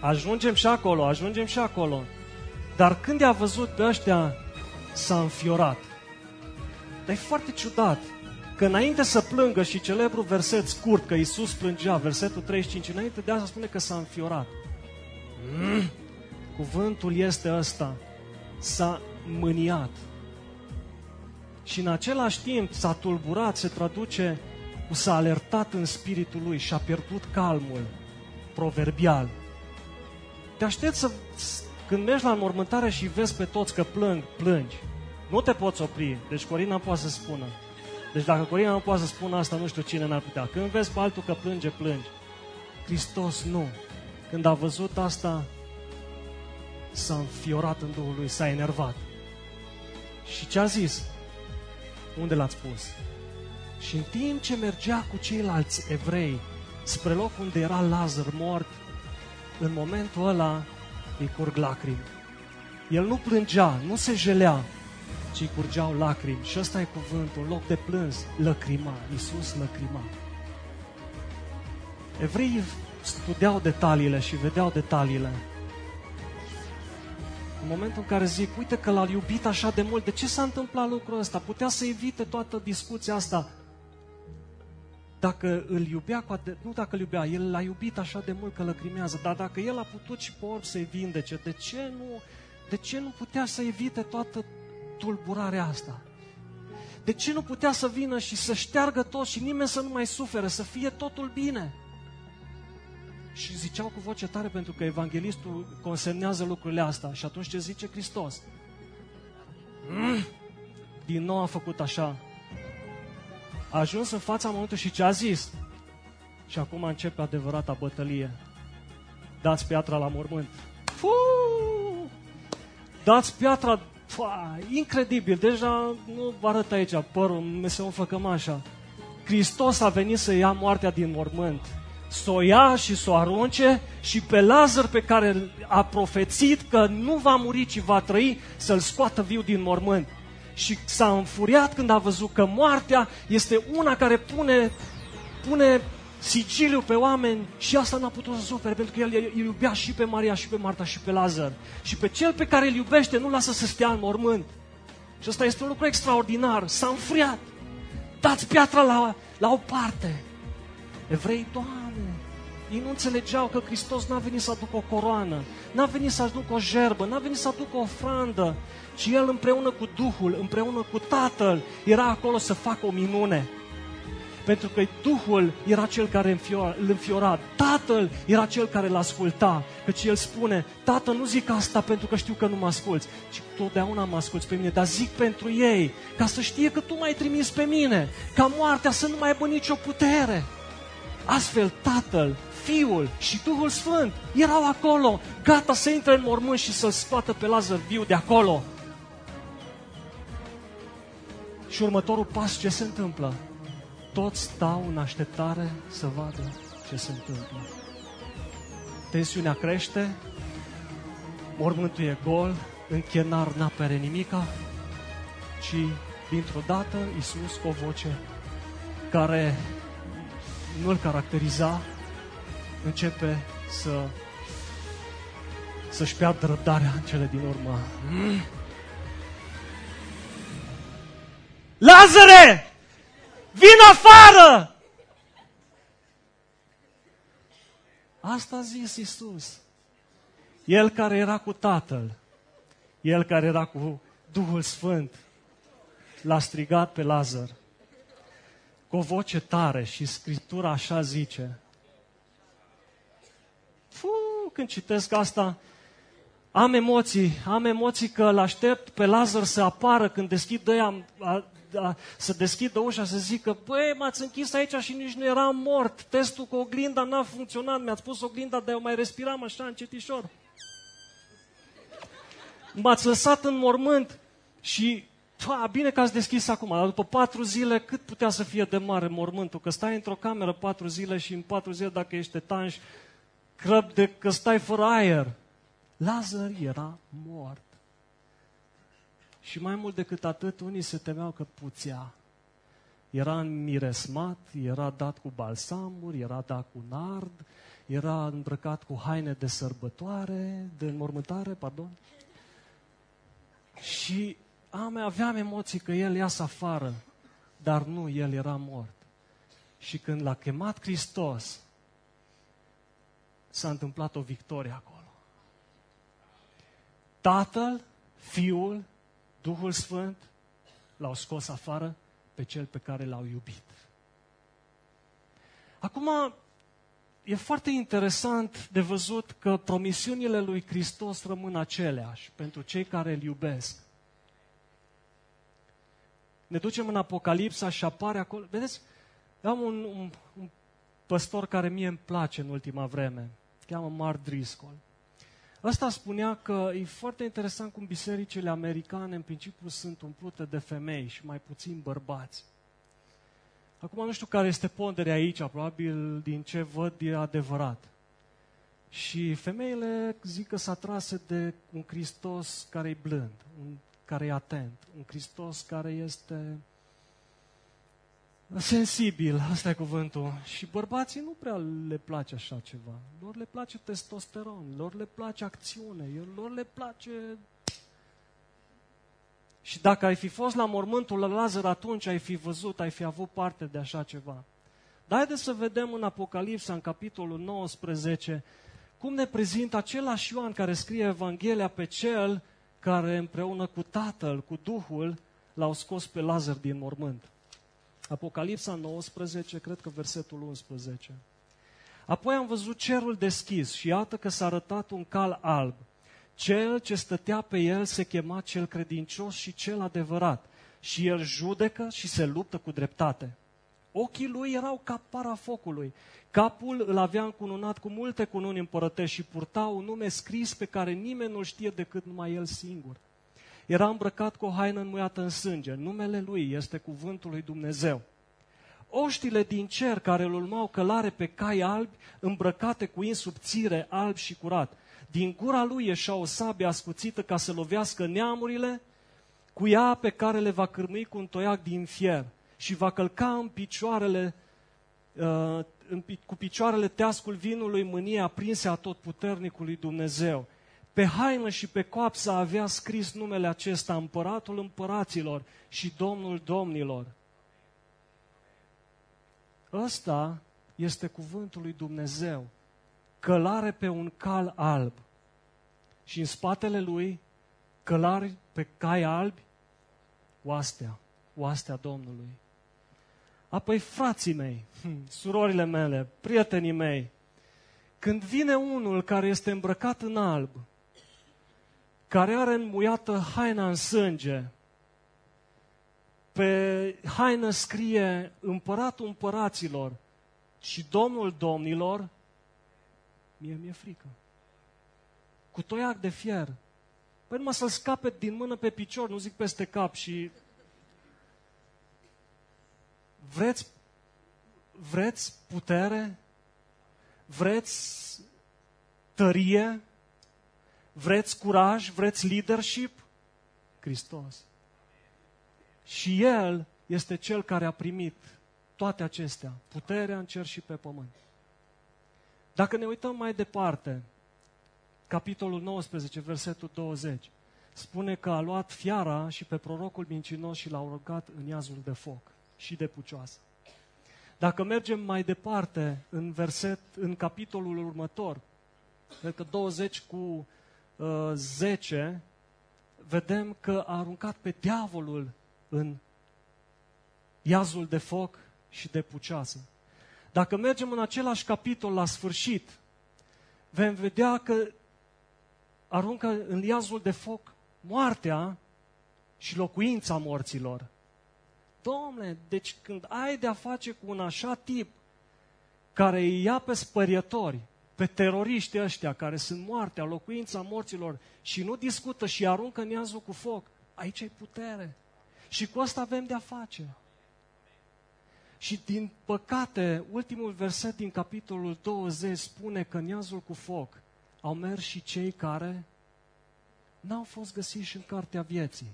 ajungem și acolo, ajungem și acolo. Dar când i-a văzut pe ăștia, s-a înfiorat. Dar e foarte ciudat că înainte să plângă și celebru verset scurt, că Iisus plângea, versetul 35, înainte de asta spune că s-a înfiorat. Mm. Cuvântul este ăsta, s-a mâniat. Și în același timp s-a tulburat, se traduce cu s-a alertat în spiritul lui și a pierdut calmul proverbial. Te aștept să, când mergi la înmormântare și vezi pe toți că plâng, plângi. Nu te poți opri. Deci Corina poate să spună. Deci dacă Corina nu poate să spună asta, nu știu cine n-ar putea. Când vezi pe altul că plânge, plângi. Hristos nu. Când a văzut asta, s-a înfiorat în Duhul lui, s-a enervat. Și ce a zis? Unde l-ați pus? Și în timp ce mergea cu ceilalți evrei spre locul unde era Lazar mort, în momentul ăla îi curg lacrimi. El nu plângea, nu se jelea, ci îi curgeau lacrimi. Și ăsta e cuvântul, în loc de plâns, lăcrima. Iisus lăcrima. Evreii studiau detaliile și vedeau detaliile. În momentul în care zic, uite că l-a iubit așa de mult, de ce s-a întâmplat lucrul ăsta? Putea să evite toată discuția asta. Dacă îl iubea cu ade- nu dacă îl iubea, el l-a iubit așa de mult că lăcrimează, dar dacă el a putut și pe orb să-i vindece, de ce nu, de ce nu putea să evite toată tulburarea asta? De ce nu putea să vină și să șteargă tot și nimeni să nu mai sufere, să fie totul bine? Și ziceau cu voce tare pentru că evanghelistul consemnează lucrurile astea. Și atunci ce zice Hristos? Mm, <clears throat> din nou a făcut așa. A ajuns în fața mormântului și ce a zis? Și acum începe adevărata bătălie. Dați piatra la mormânt. Fuu! Dați piatra Pua, incredibil, deja nu vă arăt aici părul, mi se umflă cămașa. Hristos a venit să ia moartea din mormânt să o ia și să o arunce și pe Lazar pe care a profețit că nu va muri, ci va trăi, să-l scoată viu din mormânt. Și s-a înfuriat când a văzut că moartea este una care pune, pune sigiliu pe oameni și asta n-a putut să sufere pentru că el, el iubea și pe Maria și pe Marta și pe Lazar. Și pe cel pe care îl iubește nu lasă să stea în mormânt. Și asta este un lucru extraordinar. S-a înfriat. Dați piatra la, la o parte. Evrei, Doamne, ei nu înțelegeau că Hristos n-a venit să aducă o coroană, n-a venit să aducă o gerbă, n-a venit să aducă o ofrandă, ci El împreună cu Duhul, împreună cu Tatăl, era acolo să facă o minune. Pentru că Duhul era cel care îl înfiora, Tatăl era cel care îl asculta. Căci El spune, Tată, nu zic asta pentru că știu că nu mă asculți, ci totdeauna mă asculți pe mine, dar zic pentru ei, ca să știe că Tu m-ai trimis pe mine, ca moartea să nu mai aibă nicio putere. Astfel, Tatăl, Fiul și Duhul Sfânt erau acolo, gata să intre în mormânt și să-l scoată pe Lazar viu de acolo. Și următorul pas, ce se întâmplă? Toți stau în așteptare să vadă ce se întâmplă. Tensiunea crește, mormântul e gol, în chenar n-apere nimica, ci dintr-o dată Iisus cu o voce care nu-l caracteriza, începe să să-și piardă răbdarea în cele din urmă. Mm. Lazare! Vin afară! Asta a zis Isus. El care era cu Tatăl, El care era cu Duhul Sfânt, l-a strigat pe Lazar cu o voce tare și Scriptura așa zice. Fuh, când citesc asta, am emoții, am emoții că îl aștept pe Lazar să apară când deschid ăia, a, a, să deschidă ușa, să zică, băi, m-ați închis aici și nici nu eram mort, testul cu oglinda n-a funcționat, mi-ați pus oglinda, dar eu mai respiram așa încetișor. M-ați lăsat în mormânt și Fa, bine că ați deschis acum, dar după patru zile cât putea să fie de mare mormântul? Că stai într-o cameră patru zile și în patru zile, dacă ești etanș, crăb de că stai fără aer. Lazar era mort. Și mai mult decât atât, unii se temeau că puțea. Era miresmat, era dat cu balsamuri, era dat cu nard, era îmbrăcat cu haine de sărbătoare, de înmormântare, pardon. Și am, aveam emoții că el iasă afară. dar nu, el era mort. Și când l-a chemat Hristos, s-a întâmplat o victorie acolo. Tatăl, Fiul, Duhul Sfânt l-au scos afară pe cel pe care l-au iubit. Acum, e foarte interesant de văzut că promisiunile lui Hristos rămân aceleași pentru cei care îl iubesc. Ne ducem în Apocalipsa și apare acolo. Vedeți, am un, un, un păstor care mie îmi place în ultima vreme. Cheamă Mark Driscoll. Ăsta spunea că e foarte interesant cum bisericile americane în principiu sunt umplute de femei și mai puțin bărbați. Acum nu știu care este ponderea aici, probabil din ce văd e adevărat. Și femeile zic că s-a trase de un Hristos care e blând, un care e atent, un Hristos care este sensibil, asta e cuvântul. Și bărbații nu prea le place așa ceva. Lor le place testosteron, lor le place acțiune, lor le place... Și dacă ai fi fost la mormântul la Lazar atunci, ai fi văzut, ai fi avut parte de așa ceva. Dar haideți să vedem în Apocalipsa, în capitolul 19, cum ne prezintă același Ioan care scrie Evanghelia pe cel care împreună cu Tatăl, cu Duhul, l-au scos pe Lazar din mormânt. Apocalipsa 19, cred că versetul 11. Apoi am văzut cerul deschis și iată că s-a arătat un cal alb. Cel ce stătea pe el se chema cel credincios și cel adevărat. Și el judecă și se luptă cu dreptate. Ochii lui erau ca para focului. Capul îl avea încununat cu multe cununi împărătești și purta un nume scris pe care nimeni nu știe decât numai el singur. Era îmbrăcat cu o haină înmuiată în sânge. Numele lui este cuvântul lui Dumnezeu. Oștile din cer care îl urmau călare pe cai albi, îmbrăcate cu insubțire alb și curat. Din gura lui ieșea o sabie ascuțită ca să lovească neamurile, cu ea pe care le va cârmui cu un toiac din fier și va călca în picioarele, uh, în, cu picioarele teascul vinului mânie aprinse a tot puternicului Dumnezeu. Pe haină și pe coapsă avea scris numele acesta, împăratul împăraților și domnul domnilor. Ăsta este cuvântul lui Dumnezeu. Călare pe un cal alb. Și în spatele lui, călari pe cai albi, oastea, oastea Domnului. Apoi, frații mei, <laughs> surorile mele, prietenii mei, când vine unul care este îmbrăcat în alb, care are înmuiată haina în sânge, pe haină scrie împăratul împăraților și domnul domnilor, mie mi-e frică. Cu toiac de fier. Păi numai să-l scape din mână pe picior, nu zic peste cap și... Vreți, vreți putere? Vreți tărie? Vreți curaj? Vreți leadership? Hristos. Și El este Cel care a primit toate acestea, puterea în cer și pe pământ. Dacă ne uităm mai departe, capitolul 19, versetul 20, spune că a luat fiara și pe prorocul mincinos și l-a urcat în iazul de foc și de pucioasă. Dacă mergem mai departe în verset, în capitolul următor, cred că 20 cu uh, 10, vedem că a aruncat pe diavolul în iazul de foc și de puceasă. Dacă mergem în același capitol la sfârșit, vom vedea că aruncă în iazul de foc moartea și locuința morților. Domnule, deci când ai de-a face cu un așa tip care îi ia pe spărietori, pe teroriști ăștia care sunt moartea, locuința morților și nu discută și aruncă în iazul cu foc, aici ai putere. Și cu asta avem de-a face. Și din păcate, ultimul verset din capitolul 20 spune că în iazul cu foc au mers și cei care n-au fost găsiți în cartea vieții.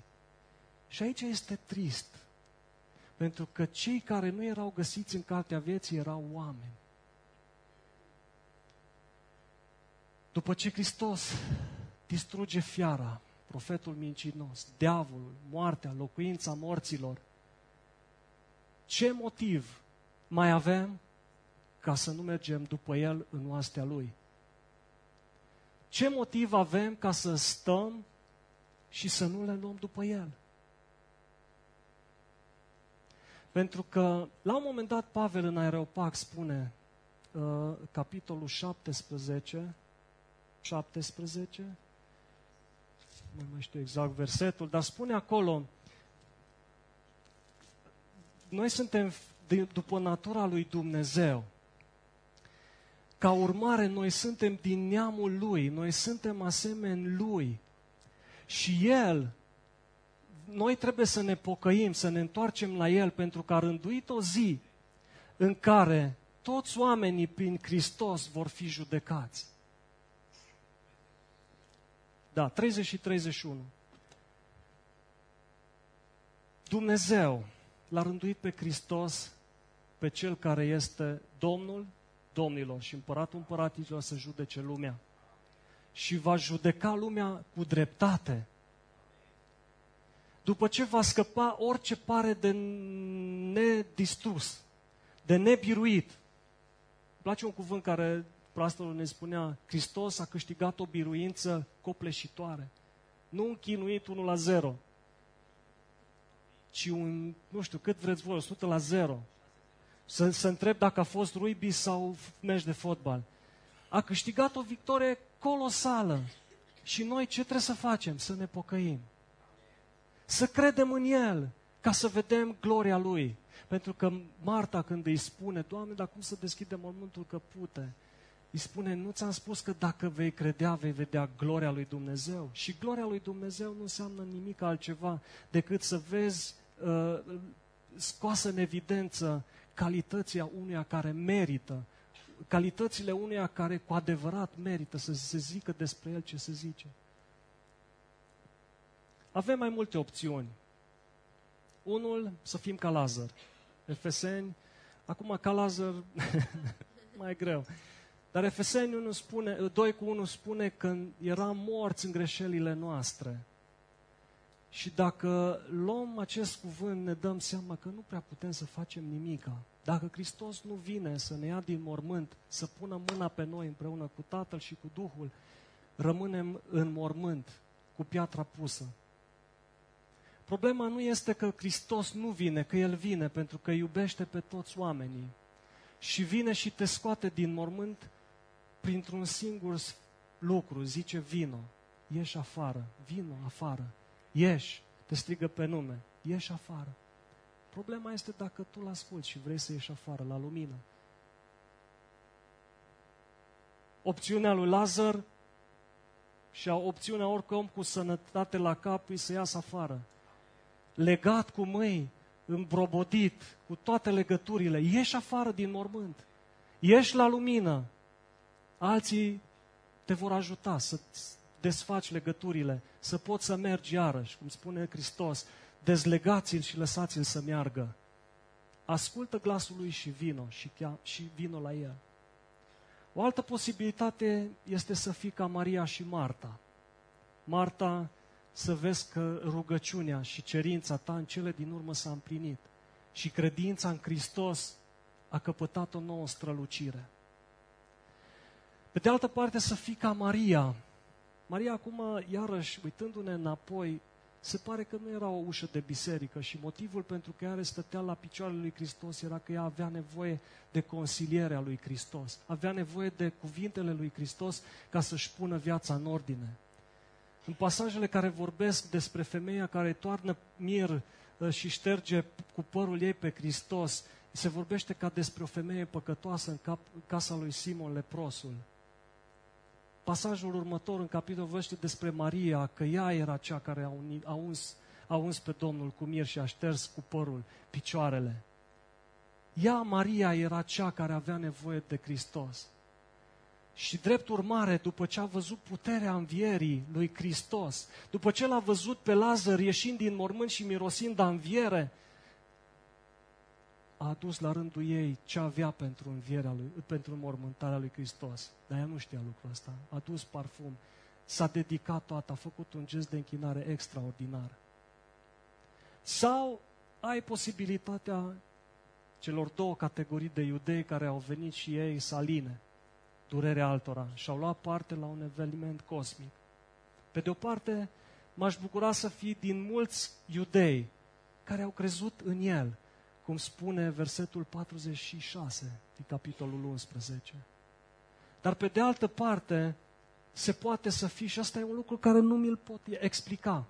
Și aici este trist. Pentru că cei care nu erau găsiți în cartea vieții erau oameni. După ce Hristos distruge fiara, profetul mincinos, diavolul, moartea, locuința morților, ce motiv mai avem ca să nu mergem după El în oastea Lui? Ce motiv avem ca să stăm și să nu le luăm după El? Pentru că, la un moment dat, Pavel în Aeropag spune, uh, capitolul 17, 17, nu mai știu exact versetul, dar spune acolo, noi suntem după natura lui Dumnezeu. Ca urmare, noi suntem din neamul Lui, noi suntem asemeni Lui. Și El, noi trebuie să ne pocăim, să ne întoarcem la El, pentru că a rânduit o zi în care toți oamenii prin Hristos vor fi judecați. Da, 30 și 31. Dumnezeu l-a rânduit pe Hristos, pe Cel care este Domnul domnilor și împăratul împăratilor să judece lumea. Și va judeca lumea cu dreptate. După ce va scăpa orice pare de nedistrus, de nebiruit. Îmi place un cuvânt care pastorul ne spunea, Hristos a câștigat o biruință copleșitoare. Nu un chinuit 1 la 0, ci un, nu știu, cât vreți voi, 100 la 0. Să, să întreb dacă a fost rugby sau meci de fotbal. A câștigat o victorie colosală. Și noi ce trebuie să facem? Să ne pocăim. Să credem în El, ca să vedem gloria Lui. Pentru că Marta când îi spune, Doamne, dar cum să deschidem mormântul căpute? Îi spune, nu ți-am spus că dacă vei credea, vei vedea gloria lui Dumnezeu. Și gloria lui Dumnezeu nu înseamnă nimic altceva decât să vezi uh, scoasă în evidență calitățile unuia care merită, calitățile unuia care cu adevărat merită să se zică despre el ce se zice. Avem mai multe opțiuni. Unul, să fim ca Lazar. Efeseni, acum ca Lazar, <laughs> mai greu. Dar Efeseni 1 spune, 2 cu 1 spune că eram morți în greșelile noastre. Și dacă luăm acest cuvânt, ne dăm seama că nu prea putem să facem nimica. Dacă Hristos nu vine să ne ia din mormânt, să pună mâna pe noi împreună cu Tatăl și cu Duhul, rămânem în mormânt, cu piatra pusă. Problema nu este că Hristos nu vine, că El vine, pentru că iubește pe toți oamenii. Și vine și te scoate din mormânt printr-un singur lucru, zice vino, ieși afară, vino afară. Ieși, te strigă pe nume, ieși afară. Problema este dacă tu l asculti și vrei să ieși afară, la lumină. Opțiunea lui Lazar și opțiunea oricum cu sănătate la cap e să iasă afară. Legat cu mâini, îmbrobodit, cu toate legăturile. Ieși afară din mormânt. Ieși la lumină. Alții te vor ajuta să desfaci legăturile, să poți să mergi iarăși, cum spune Hristos, dezlegați-l și lăsați-l să meargă. Ascultă glasul lui și vino și, chia, și vino la el. O altă posibilitate este să fii ca Maria și Marta. Marta, să vezi că rugăciunea și cerința ta în cele din urmă s-a împlinit și credința în Hristos a căpătat o nouă strălucire. Pe de altă parte, să fii ca Maria, Maria acum, iarăși, uitându-ne înapoi, se pare că nu era o ușă de biserică și motivul pentru care stătea la picioarele lui Hristos era că ea avea nevoie de consilierea lui Hristos, avea nevoie de cuvintele lui Hristos ca să-și pună viața în ordine. În pasajele care vorbesc despre femeia care toarnă mir uh, și șterge cu părul ei pe Hristos, se vorbește ca despre o femeie păcătoasă în cap, casa lui Simon leprosul. Pasajul următor în capitol vorbește despre Maria, că ea era cea care a, unit, a, uns, a uns pe Domnul cu mir și a șters cu părul picioarele. Ea, Maria, era cea care avea nevoie de Hristos. Și drept urmare, după ce a văzut puterea învierii lui Hristos, după ce l-a văzut pe Lazar ieșind din mormânt și mirosind a înviere, a adus la rândul ei ce avea pentru învierea lui, pentru mormântarea lui Hristos. Dar ea nu știa lucrul ăsta. A adus parfum, s-a dedicat toată, a făcut un gest de închinare extraordinar. Sau ai posibilitatea celor două categorii de iudei care au venit și ei să aline durerea altora și au luat parte la un eveniment cosmic. Pe de o parte, m-aș bucura să fii din mulți iudei care au crezut în el, cum spune versetul 46 din capitolul 11. Dar pe de altă parte, se poate să fii, și asta e un lucru care nu mi-l pot explica.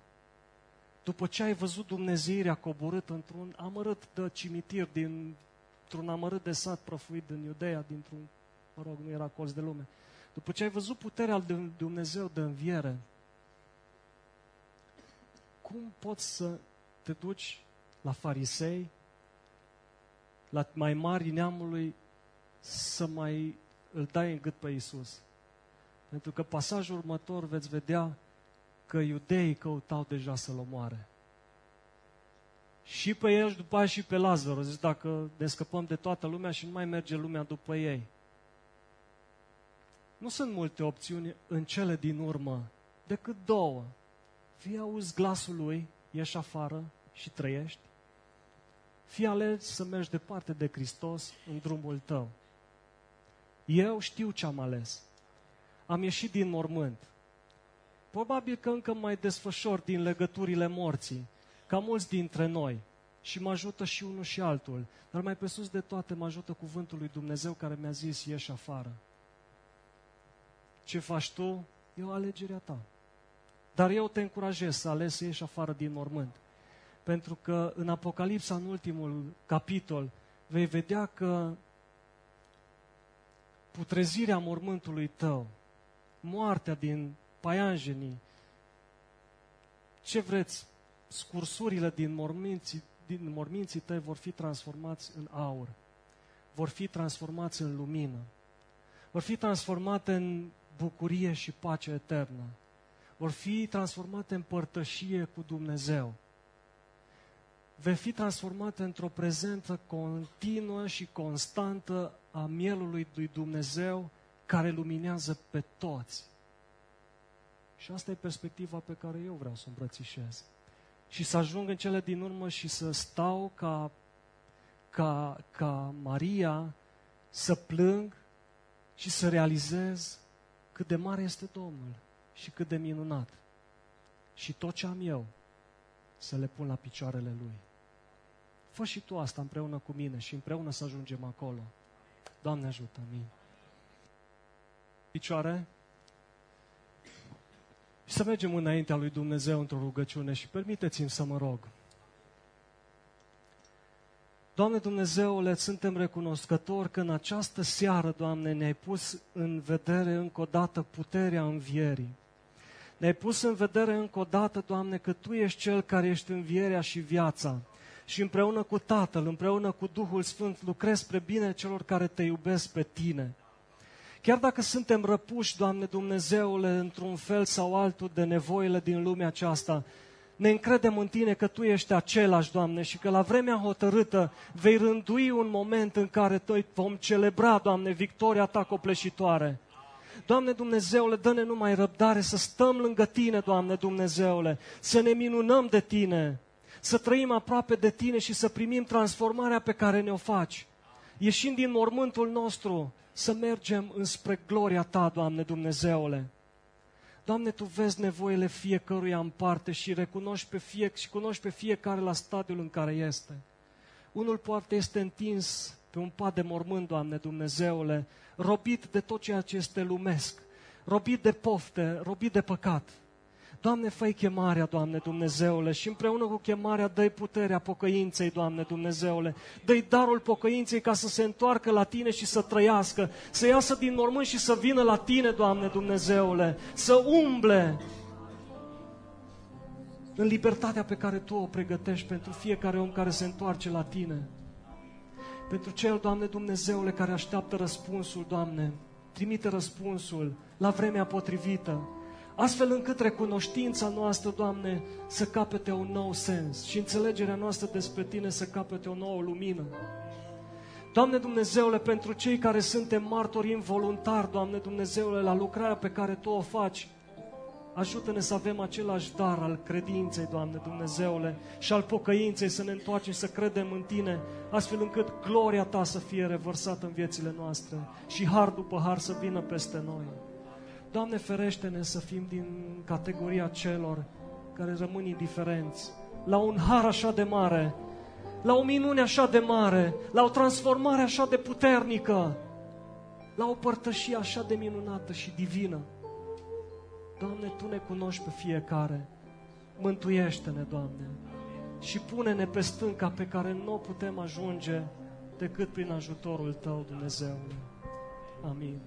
După ce ai văzut Dumnezeirea coborât într-un amărât de cimitir, dintr-un amărât de sat prăfuit din Iudeea, dintr-un, mă rog, nu era colț de lume, după ce ai văzut puterea lui Dumnezeu de înviere, cum poți să te duci la farisei, la mai mari neamului, să mai îl dai în gât pe Isus? Pentru că pasajul următor veți vedea că iudeii căutau deja să-l omoare. Și pe el și după aia și pe Lazar. Zic, dacă ne scăpăm de toată lumea și nu mai merge lumea după ei. Nu sunt multe opțiuni în cele din urmă, decât două. Fie auzi glasul lui, ieși afară și trăiești, fie alegi să mergi departe de Hristos în drumul tău. Eu știu ce am ales am ieșit din mormânt. Probabil că încă mai desfășor din legăturile morții, ca mulți dintre noi. Și mă ajută și unul și altul. Dar mai pe sus de toate mă ajută cuvântul lui Dumnezeu care mi-a zis, ieși afară. Ce faci tu? E o alegerea ta. Dar eu te încurajez să alegi să ieși afară din mormânt. Pentru că în Apocalipsa, în ultimul capitol, vei vedea că putrezirea mormântului tău moartea din paianjenii, ce vreți, scursurile din morminții, din morminții tăi vor fi transformați în aur, vor fi transformați în lumină, vor fi transformate în bucurie și pace eternă, vor fi transformate în părtășie cu Dumnezeu, vei fi transformate într-o prezență continuă și constantă a mielului lui Dumnezeu care luminează pe toți. Și asta e perspectiva pe care eu vreau să o îmbrățișez. Și să ajung în cele din urmă și să stau ca, ca, ca Maria, să plâng și să realizez cât de mare este Domnul și cât de minunat. Și tot ce am eu să le pun la picioarele Lui. Fă și tu asta împreună cu mine și împreună să ajungem acolo. Doamne ajută-mi! picioare și să mergem înaintea lui Dumnezeu într-o rugăciune și permiteți-mi să mă rog. Doamne Dumnezeule, suntem recunoscători că în această seară, Doamne, ne-ai pus în vedere încă o dată puterea învierii. Ne-ai pus în vedere încă o dată, Doamne, că Tu ești Cel care ești învierea și viața. Și împreună cu Tatăl, împreună cu Duhul Sfânt, lucrezi spre bine celor care Te iubesc pe Tine. Chiar dacă suntem răpuși, Doamne Dumnezeule, într-un fel sau altul de nevoile din lumea aceasta, ne încredem în Tine că Tu ești același, Doamne, și că la vremea hotărâtă vei rândui un moment în care Noi vom celebra, Doamne, victoria Ta copleșitoare. Doamne Dumnezeule, dă-ne numai răbdare să stăm lângă Tine, Doamne Dumnezeule, să ne minunăm de Tine, să trăim aproape de Tine și să primim transformarea pe care ne-o faci. Ieșind din mormântul nostru, să mergem înspre gloria Ta, Doamne Dumnezeule. Doamne, Tu vezi nevoile fiecăruia în parte și recunoști pe fie, și cunoști pe fiecare la stadiul în care este. Unul poate este întins pe un pat de mormânt, Doamne Dumnezeule, robit de tot ceea ce este lumesc, robit de pofte, robit de păcat. Doamne, fă chemarea, Doamne Dumnezeule, și împreună cu chemarea dă puterea pocăinței, Doamne Dumnezeule. dă darul pocăinței ca să se întoarcă la Tine și să trăiască, să iasă din mormânt și să vină la Tine, Doamne Dumnezeule, să umble în libertatea pe care Tu o pregătești pentru fiecare om care se întoarce la Tine. Pentru cel, Doamne Dumnezeule, care așteaptă răspunsul, Doamne, trimite răspunsul la vremea potrivită astfel încât recunoștința noastră, Doamne, să capete un nou sens și înțelegerea noastră despre Tine să capete o nouă lumină. Doamne Dumnezeule, pentru cei care suntem martori involuntari, Doamne Dumnezeule, la lucrarea pe care Tu o faci, Ajută-ne să avem același dar al credinței, Doamne Dumnezeule, și al pocăinței, să ne întoarcem și să credem în Tine, astfel încât gloria Ta să fie revărsată în viețile noastre și har după har să vină peste noi. Doamne, ferește-ne să fim din categoria celor care rămân indiferenți la un har așa de mare, la o minune așa de mare, la o transformare așa de puternică, la o părtășie așa de minunată și divină. Doamne, Tu ne cunoști pe fiecare. Mântuiește-ne, Doamne, și pune-ne pe stânca pe care nu o putem ajunge decât prin ajutorul Tău, Dumnezeu. Amin.